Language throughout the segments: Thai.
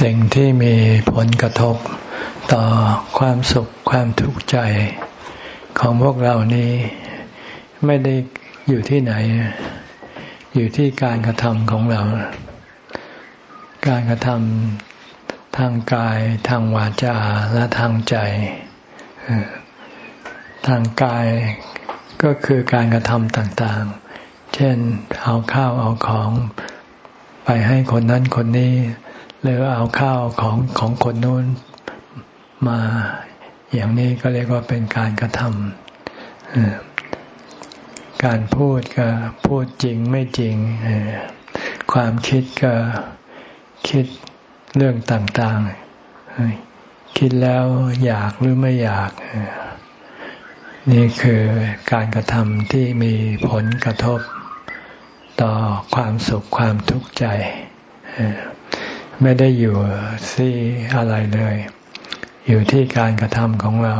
สิ่งที่มีผลกระทบต่อความสุขความทุกข์ใจของพวกเรานี้ไม่ได้อยู่ที่ไหน อยู่ที่การกระทำของเรา การกระทำทางกายทางวาจาและทางใจ ทางกายก็คือการกระทำต่างๆ เช่นเอาข้าวเอาของไปให้คนนั้นคนนี้ หรือเอาข้าวของของคนนู้นมาอย่างนี้ก็เรียกว่าเป็นการกระทำการพูดก็พูดจริงไม่จริง ความคิดก็คิดเรื่องต่างๆ คิดแล้วอยากหรือไม่อยาก นี่คือการกระทำที่มีผลกระทบต่อความสุขความทุกข์ใจ ไม่ได้อยู่ที่อะไรเลย อยู่ที่การกระทำของเรา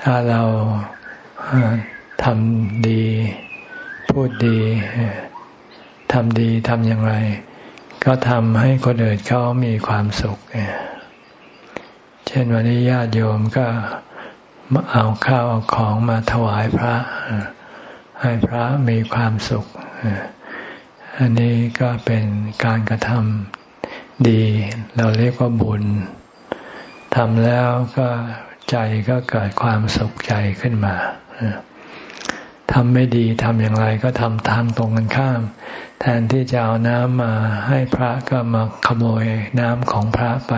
ถ้าเราทำดี พูดดีทำดีทำอย่างไร ก็ทำให้คนอื่นเขามีความสุข เช่นวันนี้ญาติโยมก็เอาข้าวเอาของมาถวายพระ ให้พระมีความสุข อันนี้ก็เป็นการกระทำดี เราเรียกว่าบุญทำแล้วก็ใจก็เกิดความสุขใจขึ้นมาทำไม่ดีทำอย่างไรก็ทำทางตรงกันข้าม แทนที่จะเอาน้ำมาให้พระก็มาขโมยน้ำของพระไป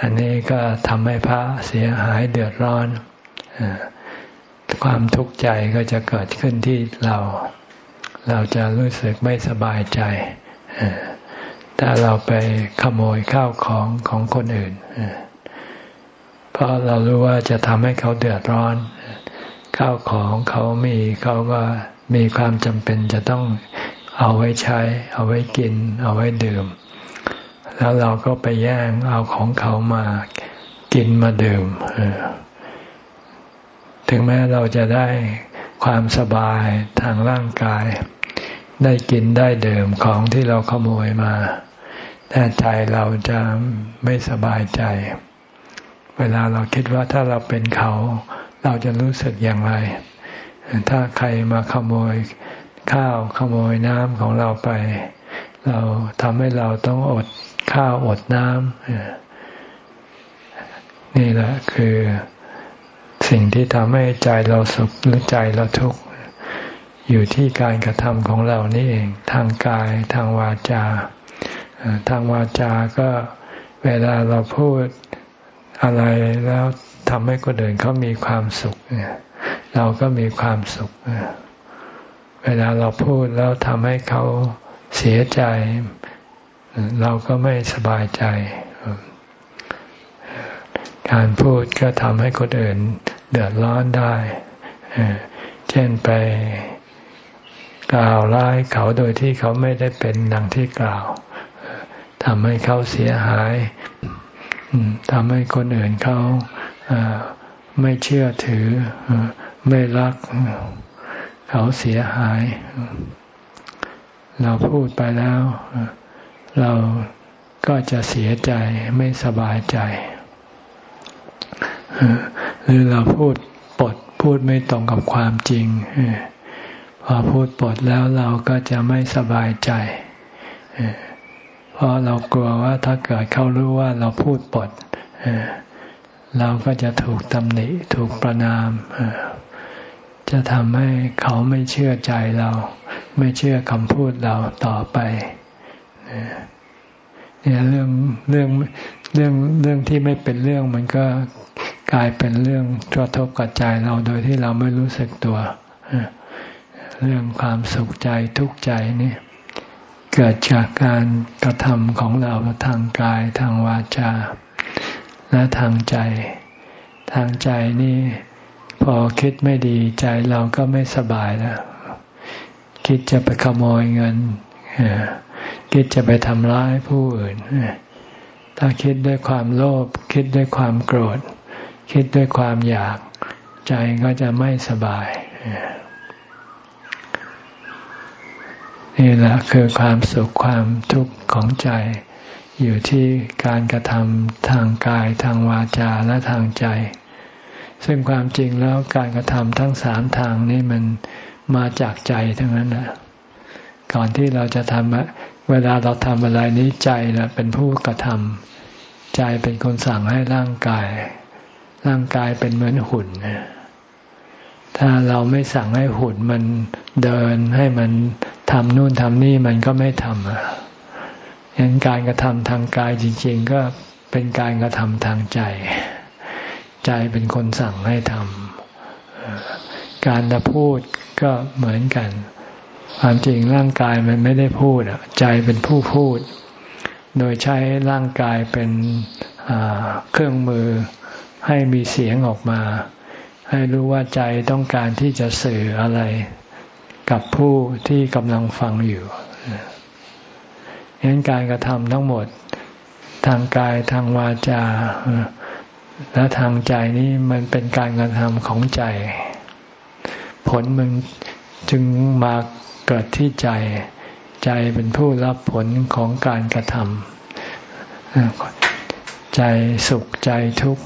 อันนี้ก็ทำให้พระเสียหายเดือดร้อน ความทุกข์ใจก็จะเกิดขึ้นที่เรา เราจะรู้สึกไม่สบายใจ ถ้าเราไปขโมยข้าวของของคนอื่น เพราะเรารู้ว่าจะทำให้เขาเดือดร้อน ข้าวของเขามีเขาก็มีความจำเป็นจะต้องเอาไว้ใช้ เอาไว้กิน เอาไว้ดื่ม แล้วเราก็ไปแย่งเอาของเขามากินมาดื่มถึงแม้เราจะได้ความสบายทางร่างกาย ได้กินได้เดิมของที่เราขโมยมาแต่ใจเราจะไม่สบายใจ เวลาเราคิดว่าถ้าเราเป็นเขา เราจะรู้สึกอย่างไร ถ้าใครมาขโมยข้าวขโมยน้ำของเราไป เราทำให้เราต้องอดข้าวอดน้ำนี่แหละคือสิ่งที่ทำให้ใจเราสุขหรือใจเราทุกข์ อยู่ที่การกระทำของเรานี่เอง ทางกายทางวาจา ทางวาจาก็เวลาเราพูดอะไรแล้วทำให้คนอื่นเขามีความสุขเราก็มีความสุข เวลาเราพูดแล้วทำให้เขาเสียใจ เราก็ไม่สบายใจ การพูดก็ทำให้คนอื่นเดือดร้อนได้ เช่นไป กล่าวร้ายเขาโดยที่เขาไม่ได้เป็นดังที่กล่าวทำให้เขาเสียหายทำให้คนอื่นเขาไม่เชื่อถือ ไม่รัก เขาเสียหาย เราพูดไปแล้ว เราก็จะเสียใจไม่สบายใจ หรือเราพูดปดพูดไม่ตรงกับความจริง พอพูดปดแล้วเราก็จะไม่สบายใจ เพราะเรากลัวว่าถ้าเกิดเขารู้ว่าเราพูดปด เราก็จะถูกตำหนิถูกประนาม จะทำให้เขาไม่เชื่อใจเรา ไม่เชื่อคำพูดเราต่อไปเนี่ยเรื่องเรื่องเรื่องเรื่องที่ไม่เป็นเรื่องมันก็กลายเป็นเรื่องกระทบกับใจเราโดยที่เราไม่รู้สึกตัว เรื่องความสุขใจทุกข์ใจนี่เกิดจากการกระทำของเราทางกายทางวาจา และทางใจ ทางใจนี่พอคิดไม่ดีใจเราก็ไม่สบายแล้ว คิดจะไปขโมยเงินคิดจะไปทำร้ายผู้อื่น ถ้าคิดด้วยความโลภคิดด้วยความโกรธ คิดด้วยความอยาก ใจก็จะไม่สบาย นี่แหละคือความสุขความทุกข์ของใจ อยู่ที่การกระทำทางกายทางวาจาและทางใจ ซึ่งความจริงแล้วการกระทำทั้งสามทางนี้มันมาจากใจทั้งนั้นแหละก่อนที่เราจะทำเวลาเราทำอะไรนี้ใจแหละเป็นผู้กระทำใจเป็นคนสั่งให้ร่างกาย ร่างกายเป็นเหมือนหุ่นถ้าเราไม่สั่งให้หุ่นมันเดินให้มัน ทำนู่นทำนี่มันก็ไม่ทำอะยันการกระทำทางกายจริง ๆ ก็เป็นการกระทำทางใจ ใจเป็นคนสั่งให้ทำการจะพูดก็เหมือนกัน ความจริงร่างกายมันไม่ได้พูดอะ ใจเป็นผู้พูด โดยใช้ร่างกายเป็นเครื่องมือให้มีเสียงออกมา ให้รู้ว่าใจต้องการที่จะสื่ออะไร กับผู้ที่กำลังฟังอยู่ฉะนั้นการกระทำทั้งหมดทางกายทางวาจา และทางใจนี้มันเป็นการกระทำของใจ ผลมันจึงมาเกิดที่ใจ ใจเป็นผู้รับผลของการกระทำใจสุขใจทุกข์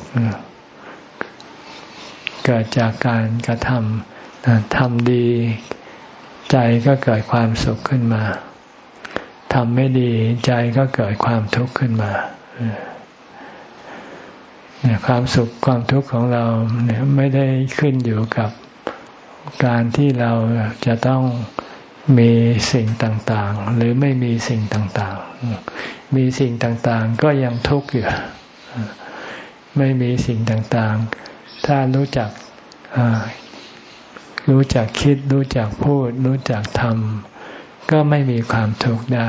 เกิดจากการกระทำทำดี ใจก็เกิดความสุขขึ้นมาทำไม่ดีใจก็เกิดความทุกข์ขึ้นมาเนี่ยความสุขความทุกข์ของเราเนี่ยไม่ได้ขึ้นอยู่กับการที่เราจะต้องมีสิ่งต่างๆ หรือไม่มีสิ่งต่างๆ มีสิ่งต่างๆ ก็ยังทุกข์อยู่ไม่มีสิ่งต่างๆ ถ้ารู้จัก รู้จักคิด รู้จักพูด รู้จักทำก็ไม่มีความทุกข์ได้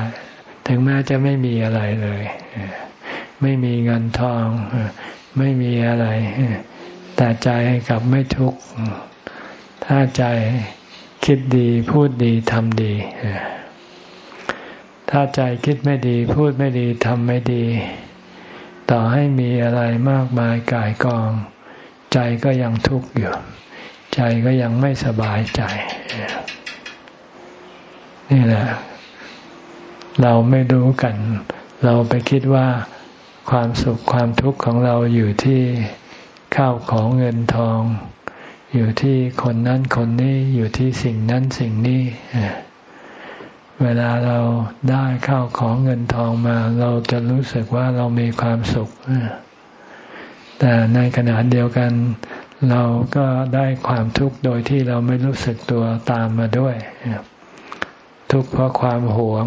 ถึงแม้จะไม่มีอะไรเลย ไม่มีเงินทอง ไม่มีอะไร แต่ใจกับไม่ทุกข์ถ้าใจคิดดีพูดดีทำดี ถ้าใจคิดไม่ดี พูดไม่ดีทำไม่ดี ต่อให้มีอะไรมากมายกายกอง ใจก็ยังทุกข์อยู่ ใจก็ยังไม่สบายใจ นี่แหละ เราไม่รู้กัน เราไปคิดว่าความสุขความทุกข์ของเราอยู่ที่ข้าวของเงินทอง อยู่ที่คนนั้นคนนี้อยู่ที่สิ่งนั้นสิ่งนี้เวลาเราได้ข้าวของเงินทองมา เราจะรู้สึกว่าเรามีความสุขแต่ในขณะเดียวกัน เราก็ได้ความทุกข์โดยที่เราไม่รู้สึกตัวตามมาด้วย ทุกข์เพราะความหวง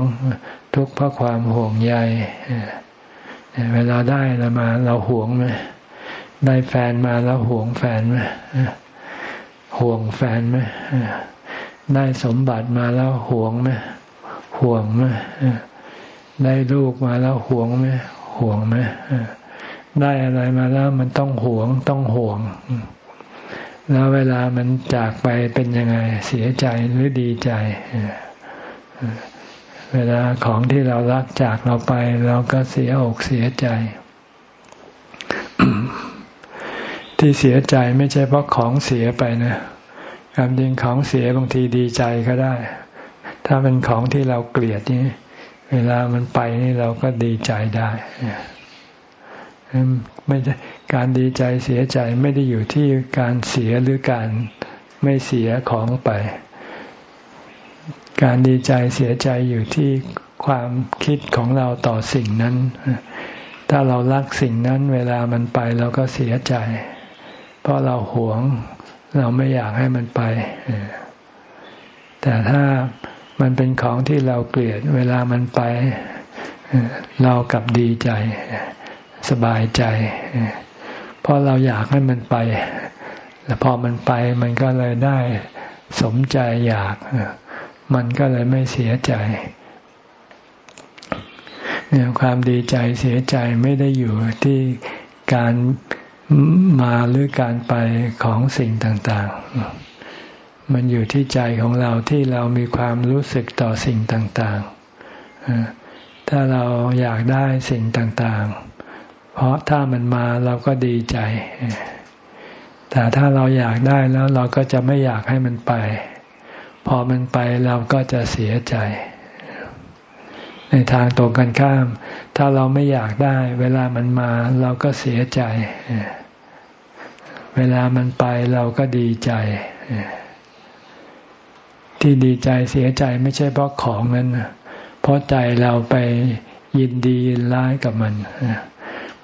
ทุกข์เพราะความห่วงใยเวลาได้อะไรมา เราหวงไหมได้แฟนมาแล้วหวงแฟนไหมห่วงแฟนไหมได้สมบัติมาแล้วหวงไหมห่วงไหมได้ลูกมาแล้วหวงไหมห่วงไหมได้อะไรมาแล้วมันต้องหวงต้องห่วง แล้วเวลามันจากไปเป็นยังไงเสียใจหรือดีใจ เวลาของที่เรารักจากเราไป เราก็เสียอกเสียใจ ที่เสียใจไม่ใช่เพราะของเสียไปนะความจริงของเสียบางทีดีใจก็ได้ ถ้าเป็นของที่เราเกลียดนี่เวลามันไปนี่เราก็ดีใจได้ไม่ใช่ การดีใจเสียใจไม่ได้อยู่ที่การเสียหรือการไม่เสียของไป การดีใจเสียใจอยู่ที่ความคิดของเราต่อสิ่งนั้น ถ้าเรารักสิ่งนั้นเวลามันไปเราก็เสียใจ เพราะเราหวงเราไม่อยากให้มันไป แต่ถ้ามันเป็นของที่เราเกลียดเวลามันไป เรากลับดีใจ สบายใจ เพราะเราอยากให้มันไป แล้วพอมันไปมันก็เลยได้สมใจอยาก มันก็เลยไม่เสียใจเนี่ยความดีใจเสียใจไม่ได้อยู่ที่การมาหรือการไปของสิ่งต่าง ๆ มันอยู่ที่ใจของเราที่เรามีความรู้สึกต่อสิ่งต่าง ๆ ถ้าเราอยากได้สิ่งต่าง ๆ เพราะถ้ามันมาเราก็ดีใจ แต่ถ้าเราอยากได้แล้วเราก็จะไม่อยากให้มันไป พอมันไปเราก็จะเสียใจ ในทางตรงกันข้าม ถ้าเราไม่อยากได้ เวลามันมาเราก็เสียใจ เวลามันไปเราก็ดีใจที่ดีใจเสียใจไม่ใช่เพราะของนั้น เพราะใจเราไปยินดียินร้ายกับมัน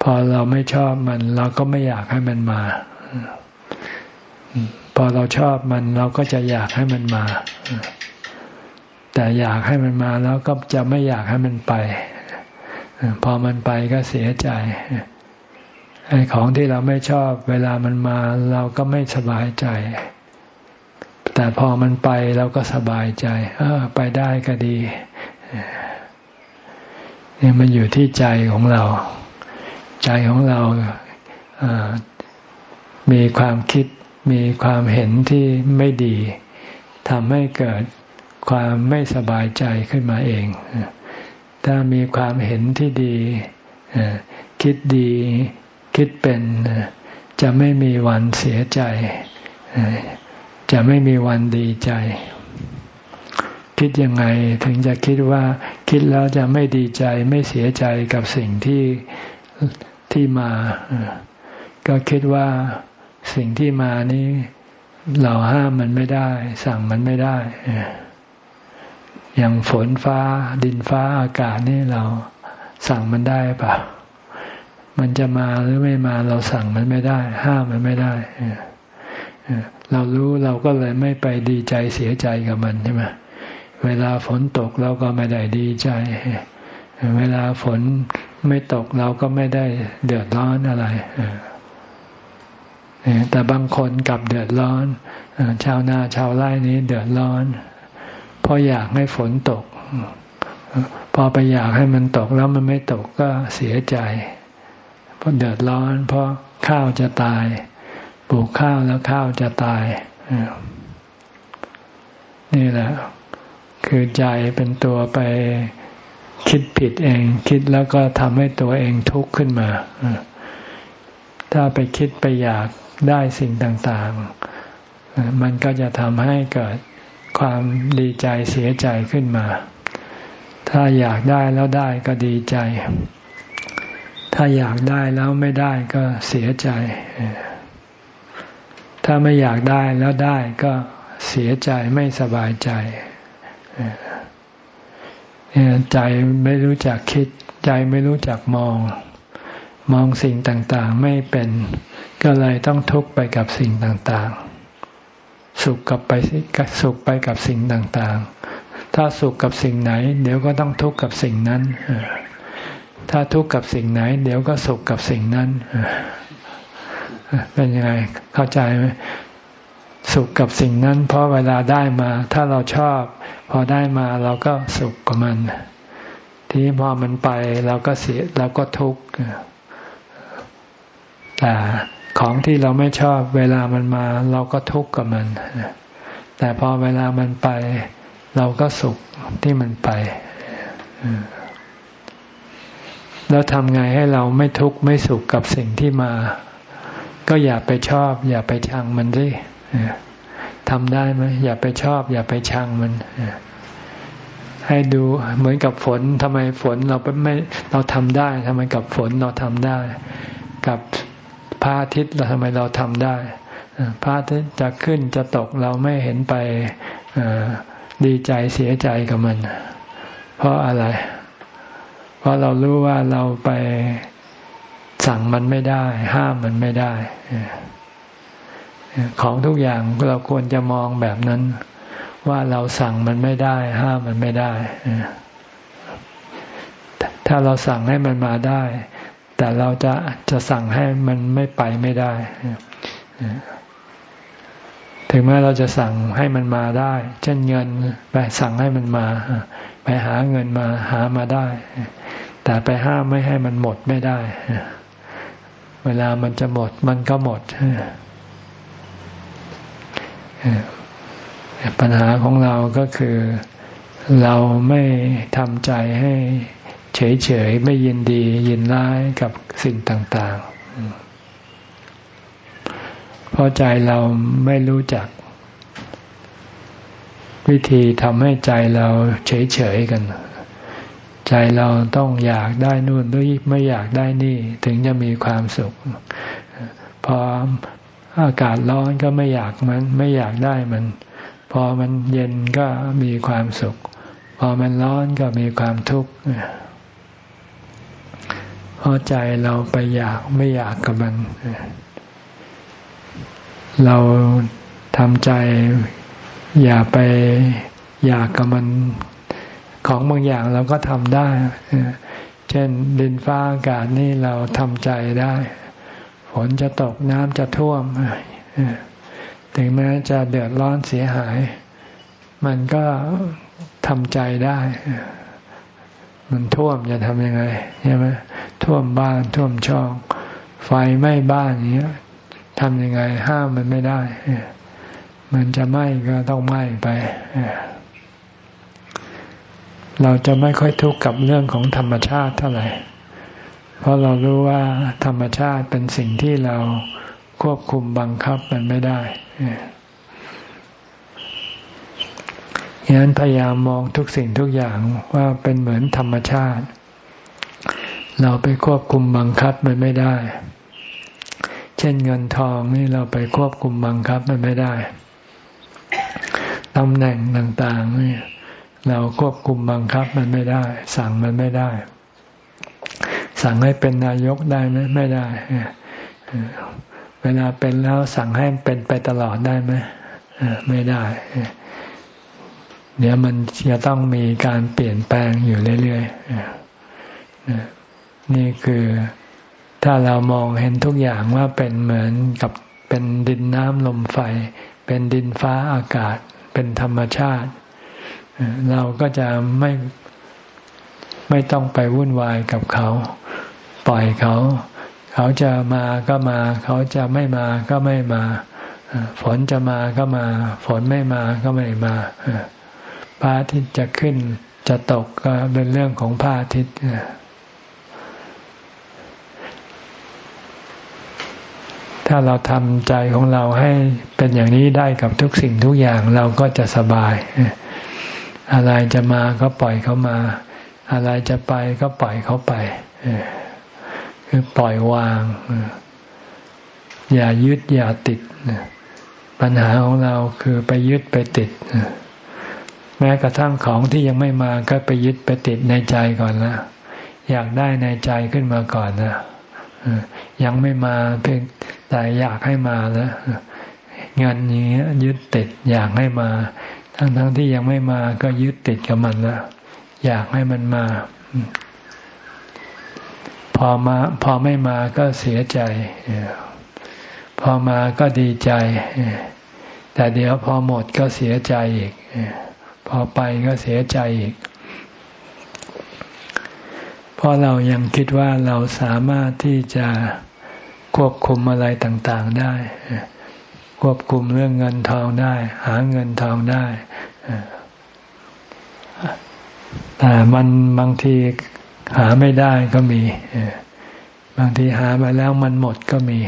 พอเราไม่ชอบมัน เราก็ไม่อยากให้มันมา พอเราชอบมันเราก็จะอยากให้มันมา แต่อยากให้มันมาแล้วก็จะไม่อยากให้มันไป พอมันไปก็เสียใจไอ้ของที่เราไม่ชอบ เวลามันมา เราก็ไม่สบายใจ แต่พอมันไปเราก็สบายใจ เออ ไปได้ก็ดีนี่มันอยู่ที่ใจของเรา ใจของเรามีความคิดมีความเห็นที่ไม่ดีทำให้เกิดความไม่สบายใจขึ้นมาเอง ถ้ามีความเห็นที่ดี คิดดีคิดเป็น จะไม่มีวันเสียใจ จะไม่มีวันดีใจ คิดยังไงถึงจะคิดว่าคิดแล้วจะไม่ดีใจไม่เสียใจกับสิ่งที่ ที่มา ก็คิดว่าสิ่งที่มานี้เราห้ามมันไม่ได้ สั่งมันไม่ได้ อย่างฝนฟ้า ดินฟ้าอากาศนี่เราสั่งมันได้ปะมันจะมาหรือไม่มาเราสั่งมันไม่ได้ ห้ามมันไม่ได้เรารู้เราก็เลยไม่ไปดีใจเสียใจกับมันใช่ไหมเวลาฝนตกเราก็ไม่ได้ดีใจ เวลาฝน ไม่ตกเราก็ไม่ได้เดือดร้อนอะไรแต่บางคนกลับเดือดร้อนชาวนาชาวไร่นี้เดือดร้อนเพราะอยากให้ฝนตก พอไปอยากให้มันตกแล้วมันไม่ตกก็เสียใจ เพราะเดือดร้อน เพราะข้าวจะตาย ปลูกข้าวแล้วข้าวจะตายนี่แหละ คือใจเป็นตัวไป คิดผิดเอง คิดแล้วก็ทำให้ตัวเองทุกข์ขึ้นมา ถ้าไปคิดไปอยากได้สิ่งต่างๆ มันก็จะทำให้เกิดความดีใจเสียใจขึ้นมา ถ้าอยากได้แล้วได้ก็ดีใจ ถ้าอยากได้แล้วไม่ได้ก็เสียใจ ถ้าไม่อยากได้แล้วได้ก็เสียใจไม่สบายใจ ใจไม่รู้จักคิด ใจไม่รู้จักมอง มองสิ่งต่างๆไม่เป็น ก็เลยต้องทุกข์ไปกับสิ่งต่างๆ สุขกับไปสุขไปกับสิ่งต่างๆ ถ้าสุขกับสิ่งไหน เดี๋ยวก็ต้องทุกข์กับสิ่งนั้น ถ้าทุกข์กับสิ่งไหน เดี๋ยวก็สุขกับสิ่งนั้นเป็นยังไงเข้าใจไหม สุขกับสิ่งนั้น เพราะเวลาได้มา ถ้าเราชอบ พอได้มาเราก็สุขกับมัน ทีพอมันไปเราก็เสียเราก็ทุกข์แต่ของที่เราไม่ชอบเวลามันมาเราก็ทุกข์กับมัน แต่พอเวลามันไป เราก็สุขที่มันไปแล้วทำไงให้เราไม่ทุกข์ไม่สุขกับสิ่งที่มา ก็อย่าไปชอบ อย่าไปชังมันสิ ทำได้ไหมอย่าไปชอบ อย่าไปชังมันให้ดูเหมือนกับฝนทำไมฝนเราไม่เราทำได้ทำไมกับฝนเราทำได้ กับพระอาทิตย์เราทำไมเราทำได้พระอาทิตย์จะขึ้นจะตกเราไม่เห็นไปดีใจเสียใจกับมัน เพราะอะไร เพราะเรารู้ว่าเราไปสั่งมันไม่ได้ ห้ามมันไม่ได้ ของทุกอย่างเราควรจะมองแบบนั้น ว่าเราสั่งมันไม่ได้ ห้ามมันไม่ได้ ถ้าเราสั่งให้มันมาได้ แต่เราจะจะสั่งให้มันไม่ไปไม่ได้ ถึงแม้เราจะสั่งให้มันมาได้ เช่นเงินไปสั่งให้มันมา ไปหาเงินมาหามาได้ แต่ไปห้ามไม่ให้มันหมดไม่ได้ เวลามันจะหมดมันก็หมด ปัญหาของเราก็คือเราไม่ทำใจให้เฉยๆ ไม่ยินดียินร้ายกับสิ่งต่างๆ เพราะใจเราไม่รู้จัก วิธีทำให้ใจเราเฉยๆกัน ใจเราต้องอยากได้นู่นหรือไม่อยากได้นี่ ถึงจะมีความสุข พอ อากาศร้อนก็ไม่อยากมัน ไม่อยากได้มัน พอมันเย็นก็มีความสุข พอมันร้อนก็มีความทุกข์เพราะใจเราไปอยากไม่อยากกับมัน เราทำใจอย่าไปอยากกับมันของบางอย่างเราก็ทำได้ เช่นดินฟ้าอากาศนี่เราทำใจได้ ฝนจะตกน้ำจะท่วมถึงแม้จะเดือดร้อนเสียหาย มันก็ทำใจได้ มันท่วมจะทำยังไงใช่ไหมท่วมบ้านท่วมช่อง ไฟไหม้บ้านอย่างเงี้ยทำยังไงห้ามมันไม่ได้ มันจะไหม้ก็ต้องไหม้ไป เราจะไม่ค่อยทุกข์กับเรื่องของธรรมชาติเท่าไหร่ เพราะเรารู้ว่าธรรมชาติเป็นสิ่งที่เราควบคุมบังคับมันไม่ได้ฉะนั้นพยายามมองทุกสิ่งทุกอย่างว่าเป็นเหมือนธรรมชาติ เราไปควบคุมบังคับมันไม่ได้ เช่นเงินทองนี่เราไปควบคุมบังคับมันไม่ได้ตำแหน่งต่างๆนี่เราควบคุมบังคับมันไม่ได้ สั่งมันไม่ได้ สั่งให้เป็นนายกได้ไหมไม่ได้ เวลาเป็นแล้วสั่งให้เป็นไปตลอดได้ไหมไม่ได้ เดี๋ยวมันจะต้องมีการเปลี่ยนแปลงอยู่เรื่อยๆนี่คือถ้าเรามองเห็นทุกอย่างว่าเป็นเหมือนกับเป็นดินน้ำลมไฟ เป็นดินฟ้าอากาศ เป็นธรรมชาติ เราก็จะไม่ ไม่ต้องไปวุ่นวายกับเขา ปล่อยเขา เขาจะมาก็มา เขาจะไม่มาก็ไม่มา ฝนจะมาก็มา ฝนไม่มาก็ไม่มาพระอาทิตย์จะขึ้นจะตกก็เป็นเรื่องของพระอาทิตย์ถ้าเราทำใจของเราให้เป็นอย่างนี้ได้กับทุกสิ่งทุกอย่างเราก็จะสบาย อะไรจะมาก็ปล่อยเขามา อะไรจะไปก็ปล่อยเขาไปคือปล่อยวาง อย่ายึดอย่าติดปัญหาของเราคือไปยึดไปติดแม้กระทั่งของที่ยังไม่มาก็ไปยึดไปติดในใจก่อนนะอยากได้ในใจขึ้นมาก่อนนะยังไม่มาเพียงแต่อยากให้มาแล้วเงินอย่างเงี้ยยึดติดอยากให้มา ทั้งทั้งที่ยังไม่มาก็ยึดติดกับมันแล้ว อยากให้มันมา พอมา พอไม่มาก็เสียใจ พอมาก็ดีใจ แต่เดี๋ยวพอหมดก็เสียใจอีก พอไปก็เสียใจอีก เพราะเรายังคิดว่าเราสามารถที่จะควบคุมอะไรต่างๆได้ ควบคุมเรื่องเงินทองได้ หาเงินทองได้ แต่มันบางทีหาไม่ได้ก็มี บางทีหามาแล้วมันหมดก็มี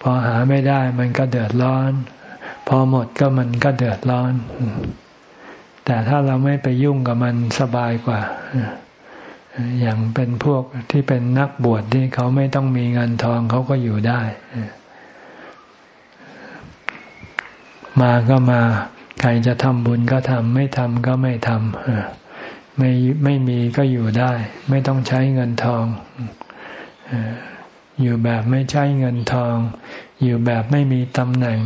พอหาไม่ได้มันก็เดือดร้อน พอหมดก็มันก็เดือดร้อน แต่ถ้าเราไม่ไปยุ่งกับมันสบายกว่า อย่างเป็นพวกที่เป็นนักบวชที่เขาไม่ต้องมีเงินทองเขาก็อยู่ได้ มาก็มา ใครจะทำบุญก็ทำไม่ทำก็ไม่ทำไม่ไม่มีก็อยู่ได้ ไม่ต้องใช้เงินทองอยู่แบบไม่ใช้เงินทอง อยู่แบบไม่มีตำแหน่ง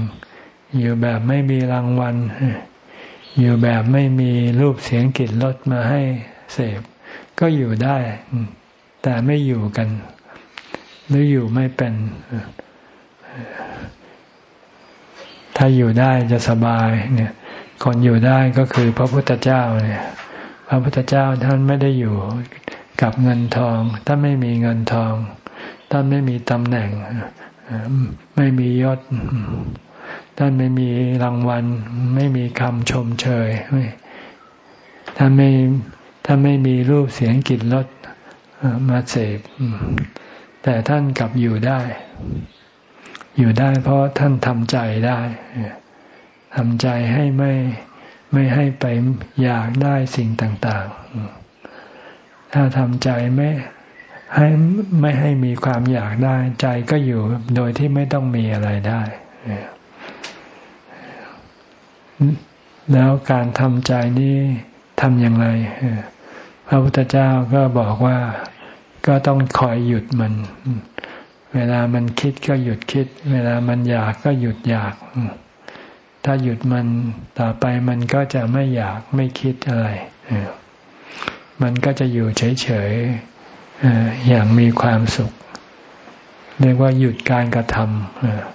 อยู่แบบไม่มีรางวัล อยู่แบบไม่มีรูปเสียงกลิ่นรสมาให้เสพ ก็อยู่ได้ แต่ไม่อยู่กัน หรืออยู่ไม่เป็น ถ้าอยู่ได้จะสบายเนี่ย คนอยู่ได้ก็คือพระพุทธเจ้าเนี่ย พระพุทธเจ้าท่านไม่ได้อยู่กับเงินทองท่านไม่มีเงินทอง ท่านไม่มีตำแหน่ง ไม่มียศ ท่านไม่มีรางวัล ไม่มีคำชมเชยท่านไม่ท่านไม่มีรูปเสียงกลิ่นรสมาเสพแต่ท่านกลับอยู่ได้ อยู่ได้เพราะท่านทำใจได้ ทำใจให้ไม่ไม่ให้ไปอยากได้สิ่งต่างๆ ถ้าทำใจไม่ให้ไม่ให้มีความอยากได้ ใจก็อยู่โดยที่ไม่ต้องมีอะไรได้ แล้วการทำใจนี้ทำอย่างไร พระพุทธเจ้าก็บอกว่าก็ต้องคอยหยุดมัน เวลามันคิดก็หยุดคิด เวลามันอยากก็หยุดอยาก ถ้าหยุดมันต่อไปมันก็จะไม่อยากไม่คิดอะไร มันก็จะอยู่เฉยๆอย่างมีความสุข เรียกว่าหยุดการกระท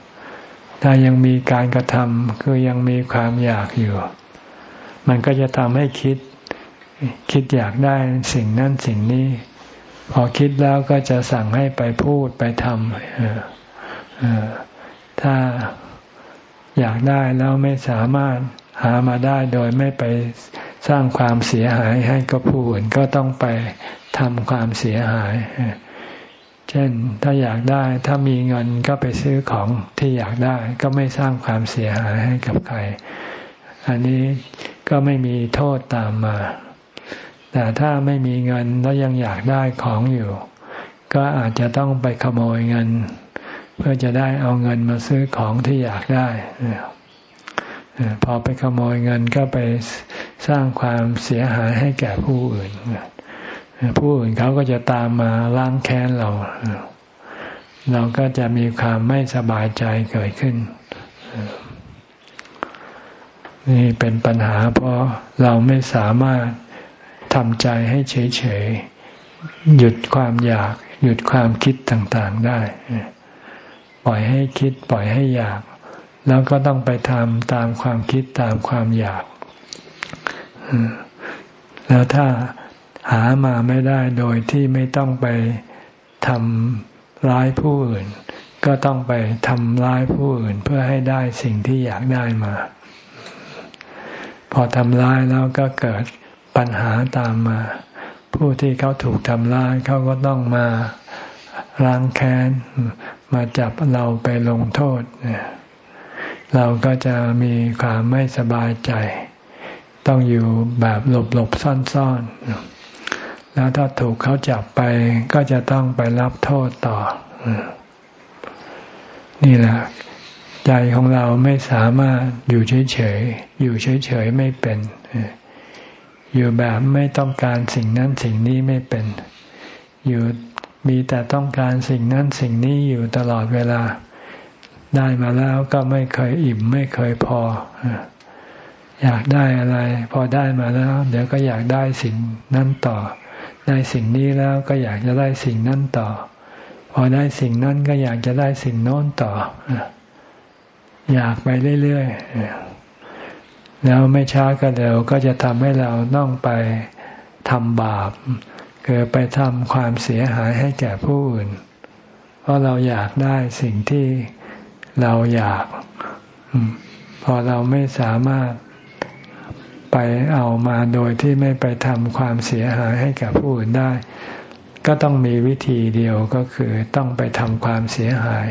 ำถ้ายังมีการกระทำคือยังมีความอยากอยู่ มันก็จะทำให้คิด คิดอยากได้สิ่งนั้นสิ่งนี้ พอคิดแล้วก็จะสั่งให้ไปพูดไปทำถ้า อยากได้แล้วไม่สามารถหามาได้โดยไม่ไปสร้างความเสียหายให้กับผู้อื่นก็ต้องไปทำความเสียหาย เช่นถ้าอยากได้ถ้ามีเงินก็ไปซื้อของที่อยากได้ก็ไม่สร้างความเสียหายให้กับใคร อันนี้ก็ไม่มีโทษตามมา แต่ถ้าไม่มีเงินแล้วยังอยากได้ของอยู่ ก็อาจจะต้องไปขโมยเงิน เพื่อจะได้เอาเงินมาซื้อของที่อยากได้พอไปขโมยเงินก็ไปสร้างความเสียหายให้แก่ผู้อื่น ผู้อื่นเขาก็จะตามมาล้างแค้นเรา เราก็จะมีความไม่สบายใจเกิดขึ้น นี่เป็นปัญหาเพราะเราไม่สามารถทำใจให้เฉยๆ หยุดความอยาก หยุดความคิดต่างๆได้ ล่อยให้คิดปล่อยให้อยาก แล้วก็ต้องไปทำตามความคิดตามความอยาก แล้วถ้าหามาไม่ได้โดยที่ไม่ต้องไปทำร้ายผู้อื่น ก็ต้องไปทำร้ายผู้อื่นเพื่อให้ได้สิ่งที่อยากได้มา พอทำร้ายแล้วก็เกิดปัญหาตามมา ผู้ที่เขาถูกทำร้ายเขาก็ต้องมาล้างแค้น มาจับเราไปลงโทษ เราก็จะมีความไม่สบายใจ ต้องอยู่แบบหลบหลบซ่อนซ่อนแล้วถ้าถูกเขาจับไปก็จะต้องไปรับโทษต่อ นี่แหละใจของเราไม่สามารถอยู่เฉยๆ อยู่เฉยๆไม่เป็น อยู่แบบไม่ต้องการสิ่งนั้นสิ่งนี้ไม่เป็น อยู่ มีแต่ต้องการสิ่งนั้นสิ่งนี้อยู่ตลอดเวลา ได้มาแล้วก็ไม่เคยอิ่มไม่เคยพอ อยากได้อะไร พอได้มาแล้ว เดี๋ยวก็อยากได้สิ่งนั้นต่อ ได้สิ่งนี้แล้วก็อยากจะได้สิ่งนั้นต่อ พอได้สิ่งนั้นก็อยากจะได้สิ่งโน้นต่อ อยากไปเรื่อยๆแล้วไม่ช้าก็เร็วก็จะทำให้เราต้องไปทำบาป คือไปทำความเสียหายให้แก่ผู้อื่น เพราะเราอยากได้สิ่งที่เราอยาก พอเราไม่สามารถไปเอามาโดยที่ไม่ไปทำความเสียหายให้แก่ผู้อื่นได้ ก็ต้องมีวิธีเดียวก็คือต้องไปทำความเสียหาย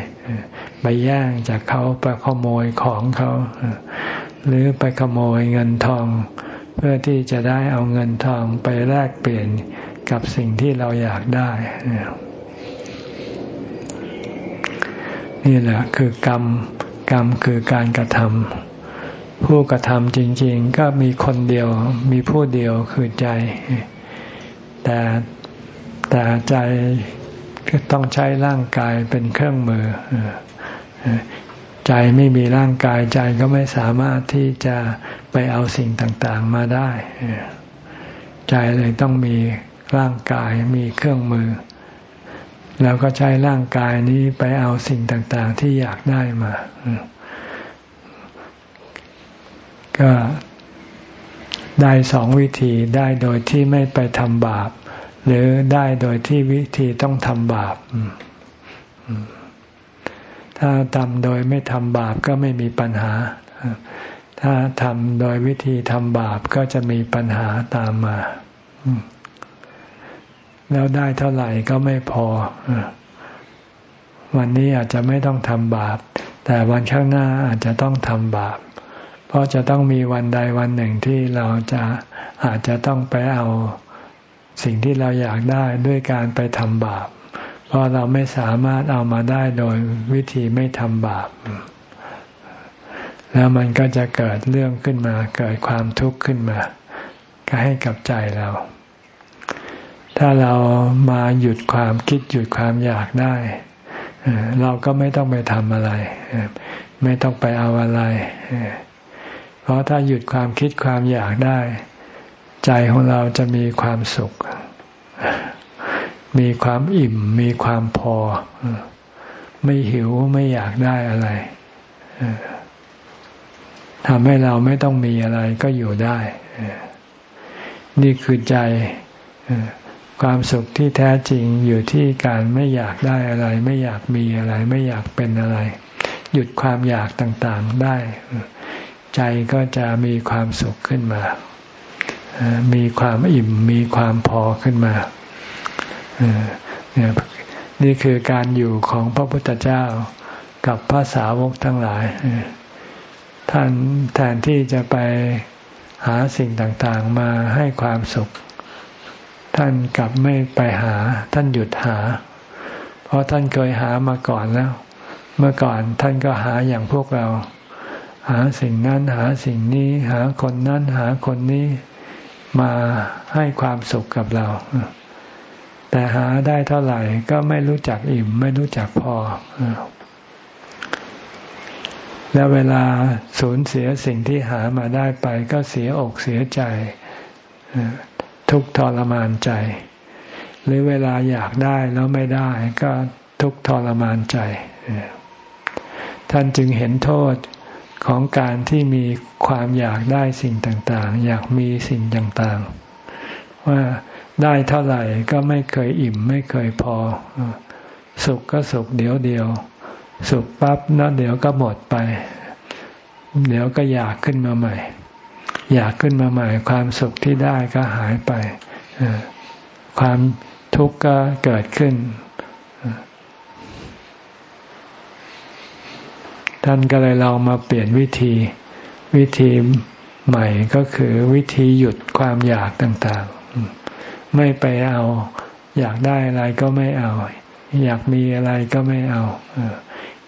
ไปแย่งจากเขาไปขโมยของเขา หรือไปขโมยเงินทอง เพื่อที่จะได้เอาเงินทองไปแลกเปลี่ยน กับสิ่งที่เราอยากได้ นี่แหละคือกรรม กรรมคือการกระทำผู้กระทำจริง ๆ ก็มีคนเดียว มีผู้เดียวคือใจ แต่แต่ใจก็ต้องใช้ร่างกายเป็นเครื่องมือใจไม่มีร่างกายใจก็ไม่สามารถที่จะไปเอาสิ่งต่าง ๆ มาได้ ใจเลยต้องมี ร่างกายมีเครื่องมือ แล้วก็ใช้ร่างกายนี้ไปเอาสิ่งต่างๆ ที่อยากได้มา ก็ได้สองวิธีได้โดยที่ไม่ไปทำบาป หรือได้โดยที่วิธีต้องทำบาป ถ้าทำโดยไม่ทำบาปก็ไม่มีปัญหา ถ้าทำโดยวิธีทำบาปก็จะมีปัญหาตามมา แล้วได้เท่าไหร่ก็ไม่พอ วันนี้อาจจะไม่ต้องทำบาป แต่วันข้างหน้าอาจจะต้องทำบาป เพราะจะต้องมีวันใดวันหนึ่งที่เราจะอาจจะต้องไปเอาสิ่งที่เราอยากได้ด้วยการไปทำบาป เพราะเราไม่สามารถเอามาได้โดยวิธีไม่ทำบาป แล้วมันก็จะเกิดเรื่องขึ้นมา เกิดความทุกข์ขึ้นมา ก็ให้กับใจเรา ถ้าเรามาหยุดความคิดหยุดความอยากได้ เราก็ไม่ต้องไปทำอะไร ไม่ต้องไปเอาอะไร เพราะถ้าหยุดความคิดความอยากได้ ใจของเราจะมีความสุข มีความอิ่ม มีความพอ ไม่หิวไม่อยากได้อะไรทำให้เราไม่ต้องมีอะไรก็อยู่ได้ นี่คือใจ ความสุขที่แท้จริงอยู่ที่การไม่อยากได้อะไร ไม่อยากมีอะไร ไม่อยากเป็นอะไร หยุดความอยากต่างๆได้ ใจก็จะมีความสุขขึ้นมา มีความอิ่มมีความพอขึ้นมานี่คือการอยู่ของพระพุทธเจ้ากับพระสาวกทั้งหลาย ท่านแทนที่จะไปหาสิ่งต่างๆมาให้ความสุข ท่านกลับไม่ไปหา ท่านหยุดหา เพราะท่านเคยหามาก่อนแล้ว เมื่อก่อนท่านก็หาอย่างพวกเรา หาสิ่งนั้นหาสิ่งนี้ หาคนนั้นหาคนนี้มาให้ความสุขกับเรา แต่หาได้เท่าไหร่ก็ไม่รู้จักอิ่ม ไม่รู้จักพอ แล้วเวลาสูญเสียสิ่งที่หามาได้ไป ก็เสียอกเสียใจ ทุกทรมานใจ หรือเวลาอยากได้แล้วไม่ได้ ก็ทุกทรมานใจ ท่านจึงเห็นโทษของการที่มีความอยากได้สิ่งต่างๆ อยากมีสิ่งต่างๆ ว่าได้เท่าไหร่ก็ไม่เคยอิ่มไม่เคยพอ สุขก็สุขเดี๋ยวเดียว สุขปั๊บแล้วเดี๋ยวก็หมดไป เดี๋ยวก็อยากขึ้นมาใหม่ อยากขึ้นมาใหม่ ความสุขที่ได้ก็หายไป ความทุกข์ก็เกิดขึ้น ท่านก็เลยลองมาเปลี่ยนวิธี วิธีใหม่ก็คือวิธีหยุดความอยากต่างๆ ไม่ไปเอา อยากได้อะไรก็ไม่เอา อยากมีอะไรก็ไม่เอา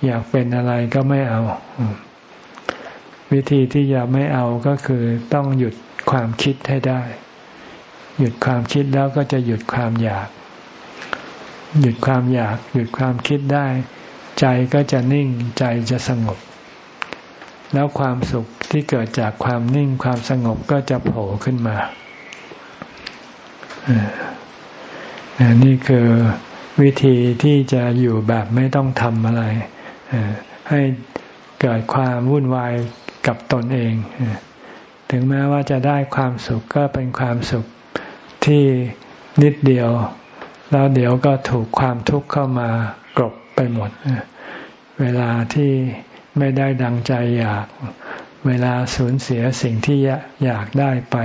อยากเป็นอะไรก็ไม่เอา วิธีที่จะไม่เอาก็คือต้องหยุดความคิดให้ได้ หยุดความคิดแล้วก็จะหยุดความอยาก หยุดความอยาก หยุดความคิดได้ ใจก็จะนิ่งใจจะสงบ แล้วความสุขที่เกิดจากความนิ่งความสงบก็จะโผล่ขึ้นมานี่คือวิธีที่จะอยู่แบบไม่ต้องทำอะไรให้เกิดความวุ่นวาย กับตนเอง ถึงแม้ว่าจะได้ความสุขก็เป็นความสุขที่นิดเดียว แล้วเดี๋ยวก็ถูกความทุกข์เข้ามากรบไปหมด เวลาที่ไม่ได้ดังใจอยาก เวลาสูญเสียสิ่งที่อยากได้ไป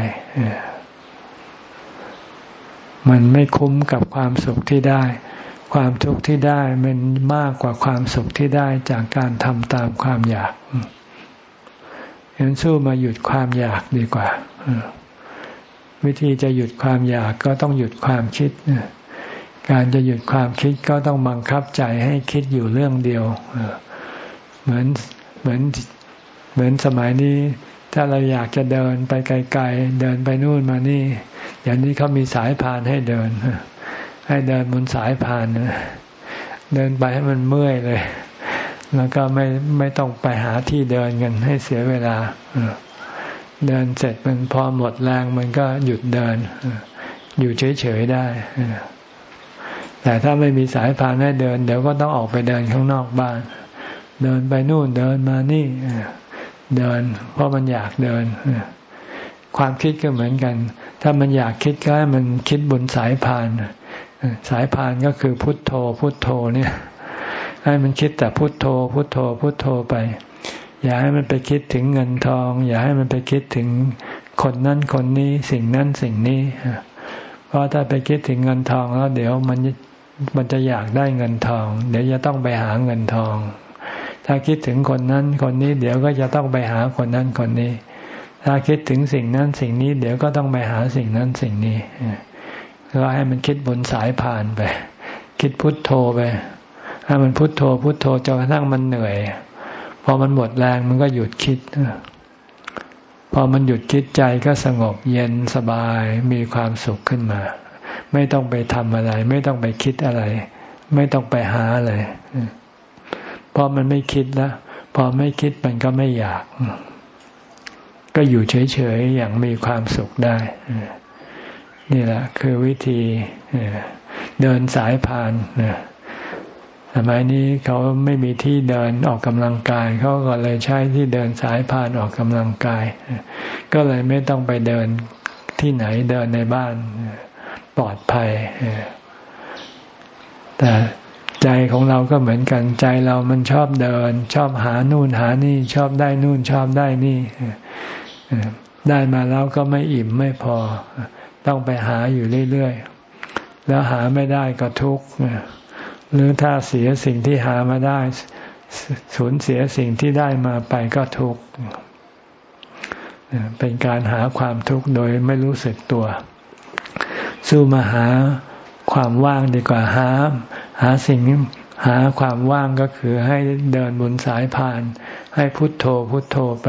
มันไม่คุ้มกับความสุขที่ได้ ความทุกข์ที่ได้มันมากกว่าความสุขที่ได้จากการทำตามความอยาก เห็นสู้มาหยุดความอยากดีกว่า วิธีจะหยุดความอยากก็ต้องหยุดความคิด การจะหยุดความคิดก็ต้องบังคับใจให้คิดอยู่เรื่องเดียว เหมือนเหมือนเหมือนสมัยนี้ ถ้าเราอยากจะเดินไปไกลๆ เดินไปนู่นมานี่ อย่างนี้เขามีสายพานให้เดิน ให้เดินบนสายพานเดินไปให้มันเมื่อยเลย แล้วก็ไม่ไม่ต้องไปหาที่เดินกันให้เสียเวลา เดินเสร็จมันพอหมดแรงมันก็หยุดเดิน อยู่เฉยๆได้แต่ถ้าไม่มีสายพานให้เดิน เดี๋ยวก็ต้องออกไปเดินข้างนอกบ้าน เดินไปนู่นเดินมานี่เดิน เพราะมันอยากเดินความคิดก็เหมือนกัน ถ้ามันอยากคิดก็ให้มันคิดบนสายพาน สายพานก็คือพุทโธ พุทโธเนี่ย ให้มันคิดแต่พุโทโธ พุโทโธ พุโทโธไป อย่าให้มันไปคิดถึงเงินทอง อย่าให้มันไปคิดถึงคนนั้นคนนี้สิ่งนั้นสิ่งนี้ เพราะถ้าไปคิดถึงเงินทองแล้วเดี๋ยวมันมันจะอยากได้เงินทอง เดี๋ยวจะต้องไปหาเงินทอง ถ้าคิดถึงคนนั้นคนนี้ เดี๋ยวก็จะต้องไปหาคนนั้นคนนี้ ถ้าคิดถึงสิ่งนั้นสิ่งนี้ เดี๋ยวก็ต้องไปหาสิ่งนั้นสิ่งนี้ก็ให้มันคิดบนสายผ่านไป คิดพุทโธไป ให้มันพุทโธพุทโธจนกระทั่งมันเหนื่อย พอมันหมดแรงมันก็หยุดคิด พอมันหยุดคิดใจก็สงบเย็นสบายมีความสุขขึ้นมา ไม่ต้องไปทำอะไร ไม่ต้องไปคิดอะไร ไม่ต้องไปหาอะไรพอมันไม่คิดแล้วพอไม่คิดมันก็ไม่อยาก ก็อยู่เฉยๆอย่างมีความสุขได้นี่แหละคือวิธีเดินสายพาน สมัยนี้เขาไม่มีที่เดินออกกำลังกาย เขาก็เลยใช้ที่เดินสายพานออกกำลังกาย ก็เลยไม่ต้องไปเดินที่ไหนเดินในบ้านปลอดภัย แต่ใจของเราก็เหมือนกันใจเรามันชอบเดิน ชอบหานู่นหานี่ชอบได้นู่นชอบได้นี่ ได้มาแล้วก็ไม่อิ่มไม่พอ ต้องไปหาอยู่เรื่อยๆ แล้วหาไม่ได้ก็ทุกข์ หรือถ้าเสียสิ่งที่หามาได้ สูญเสียสิ่งที่ได้มาไปก็ทุกข์เป็นการหาความทุกข์โดยไม่รู้สึกตัว สู้มาหาความว่างดีกว่าหา หาสิ่งหาความว่างก็คือให้เดินบนสายพาน ให้พุทโธพุทโธไป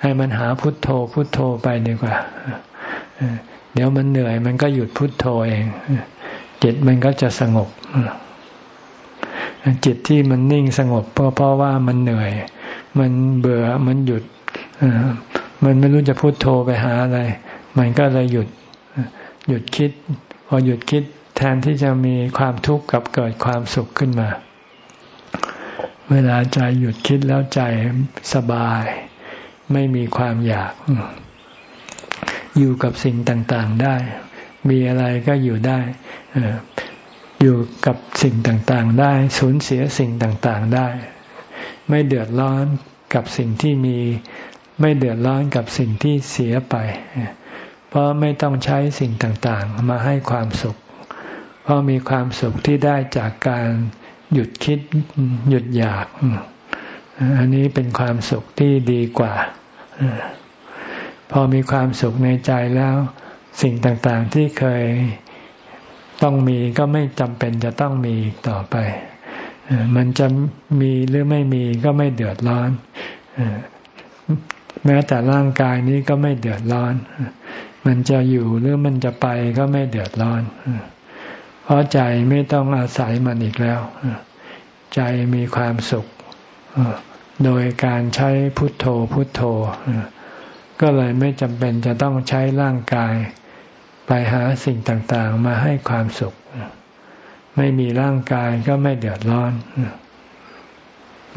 ให้มันหาพุทโธพุทโธไปดีกว่า เดี๋ยวมันเหนื่อยมันก็หยุดพุทโธเอง จิตมันก็จะสงบ จิตที่มันนิ่งสงบเพราะเพราะว่ามันเหนื่อย มันเบื่อมันหยุดมันไม่รู้จะพุโทโธไปหาอะไร มันก็เลยหยุดหยุดคิด พอหยุดคิดแทนที่จะมีความทุกข์กับเกิดความสุขขึ้นมา เวลาใจหยุดคิดแล้วใจสบาย ไม่มีความอยาก อยู่กับสิ่งต่าง ๆได้ มีอะไรก็อยู่ได้อยู่กับสิ่งต่างๆ ได้ สูญเสียสิ่งต่างๆได้ ไม่เดือดร้อนกับสิ่งที่มี ไม่เดือดร้อนกับสิ่งที่เสียไป เพราะไม่ต้องใช้สิ่งต่างๆ มาให้ความสุข เพราะมีความสุขที่ได้จากการหยุดคิดหยุดอยาก อันนี้เป็นความสุขที่ดีกว่า พอมีความสุขในใจแล้ว สิ่งต่างๆที่เคยต้องมีก็ไม่จำเป็นจะต้องมีอีกต่อไป มันจะมีหรือไม่มีก็ไม่เดือดร้อน แม้แต่ร่างกายนี้ก็ไม่เดือดร้อน มันจะอยู่หรือมันจะไปก็ไม่เดือดร้อน เพราะใจไม่ต้องอาศัยมันอีกแล้ว ใจมีความสุข โดยการใช้พุทโธพุทโธ ก็เลยไม่จำเป็นจะต้องใช้ร่างกาย ไปหาสิ่งต่างๆ มาให้ความสุข ไม่มีร่างกายก็ไม่เดือดร้อน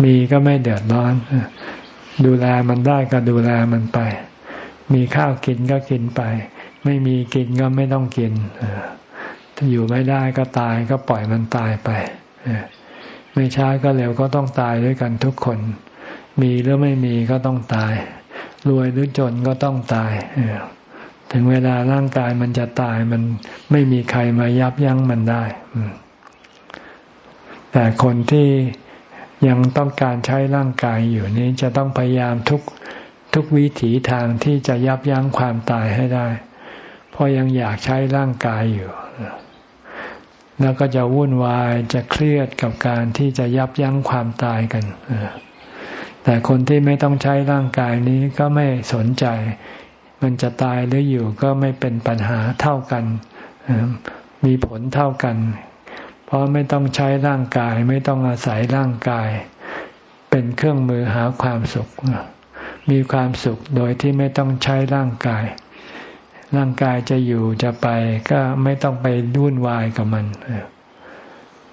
มีก็ไม่เดือดร้อน ดูแลมันได้ก็ดูแลมันไป มีข้าวกินก็กินไป ไม่มีกินก็ไม่ต้องกินถ้าอยู่ไม่ได้ก็ตายก็ปล่อยมันตายไปไม่ช้าก็เร็วก็ต้องตายด้วยกันทุกคน มีหรือไม่มีก็ต้องตาย รวยหรือจนก็ต้องตาย ถึงเวลาร่างกายมันจะตายมันไม่มีใครมายับยั้งมันได้ แต่คนที่ยังต้องการใช้ร่างกายอยู่นี้จะต้องพยายามทุกทุกวิถีทางที่จะยับยั้งความตายให้ได้ เพราะยังอยากใช้ร่างกายอยู่ แล้วก็จะวุ่นวายจะเครียดกับการที่จะยับยั้งความตายกันแต่คนที่ไม่ต้องใช้ร่างกายนี้ก็ไม่สนใจ มันจะตายหรืออยู่ก็ไม่เป็นปัญหาเท่ากัน มีผลเท่ากัน เพราะไม่ต้องใช้ร่างกาย ไม่ต้องอาศัยร่างกาย เป็นเครื่องมือหาความสุข มีความสุขโดยที่ไม่ต้องใช้ร่างกาย ร่างกายจะอยู่จะไปก็ไม่ต้องไปดุ่นวายกับมัน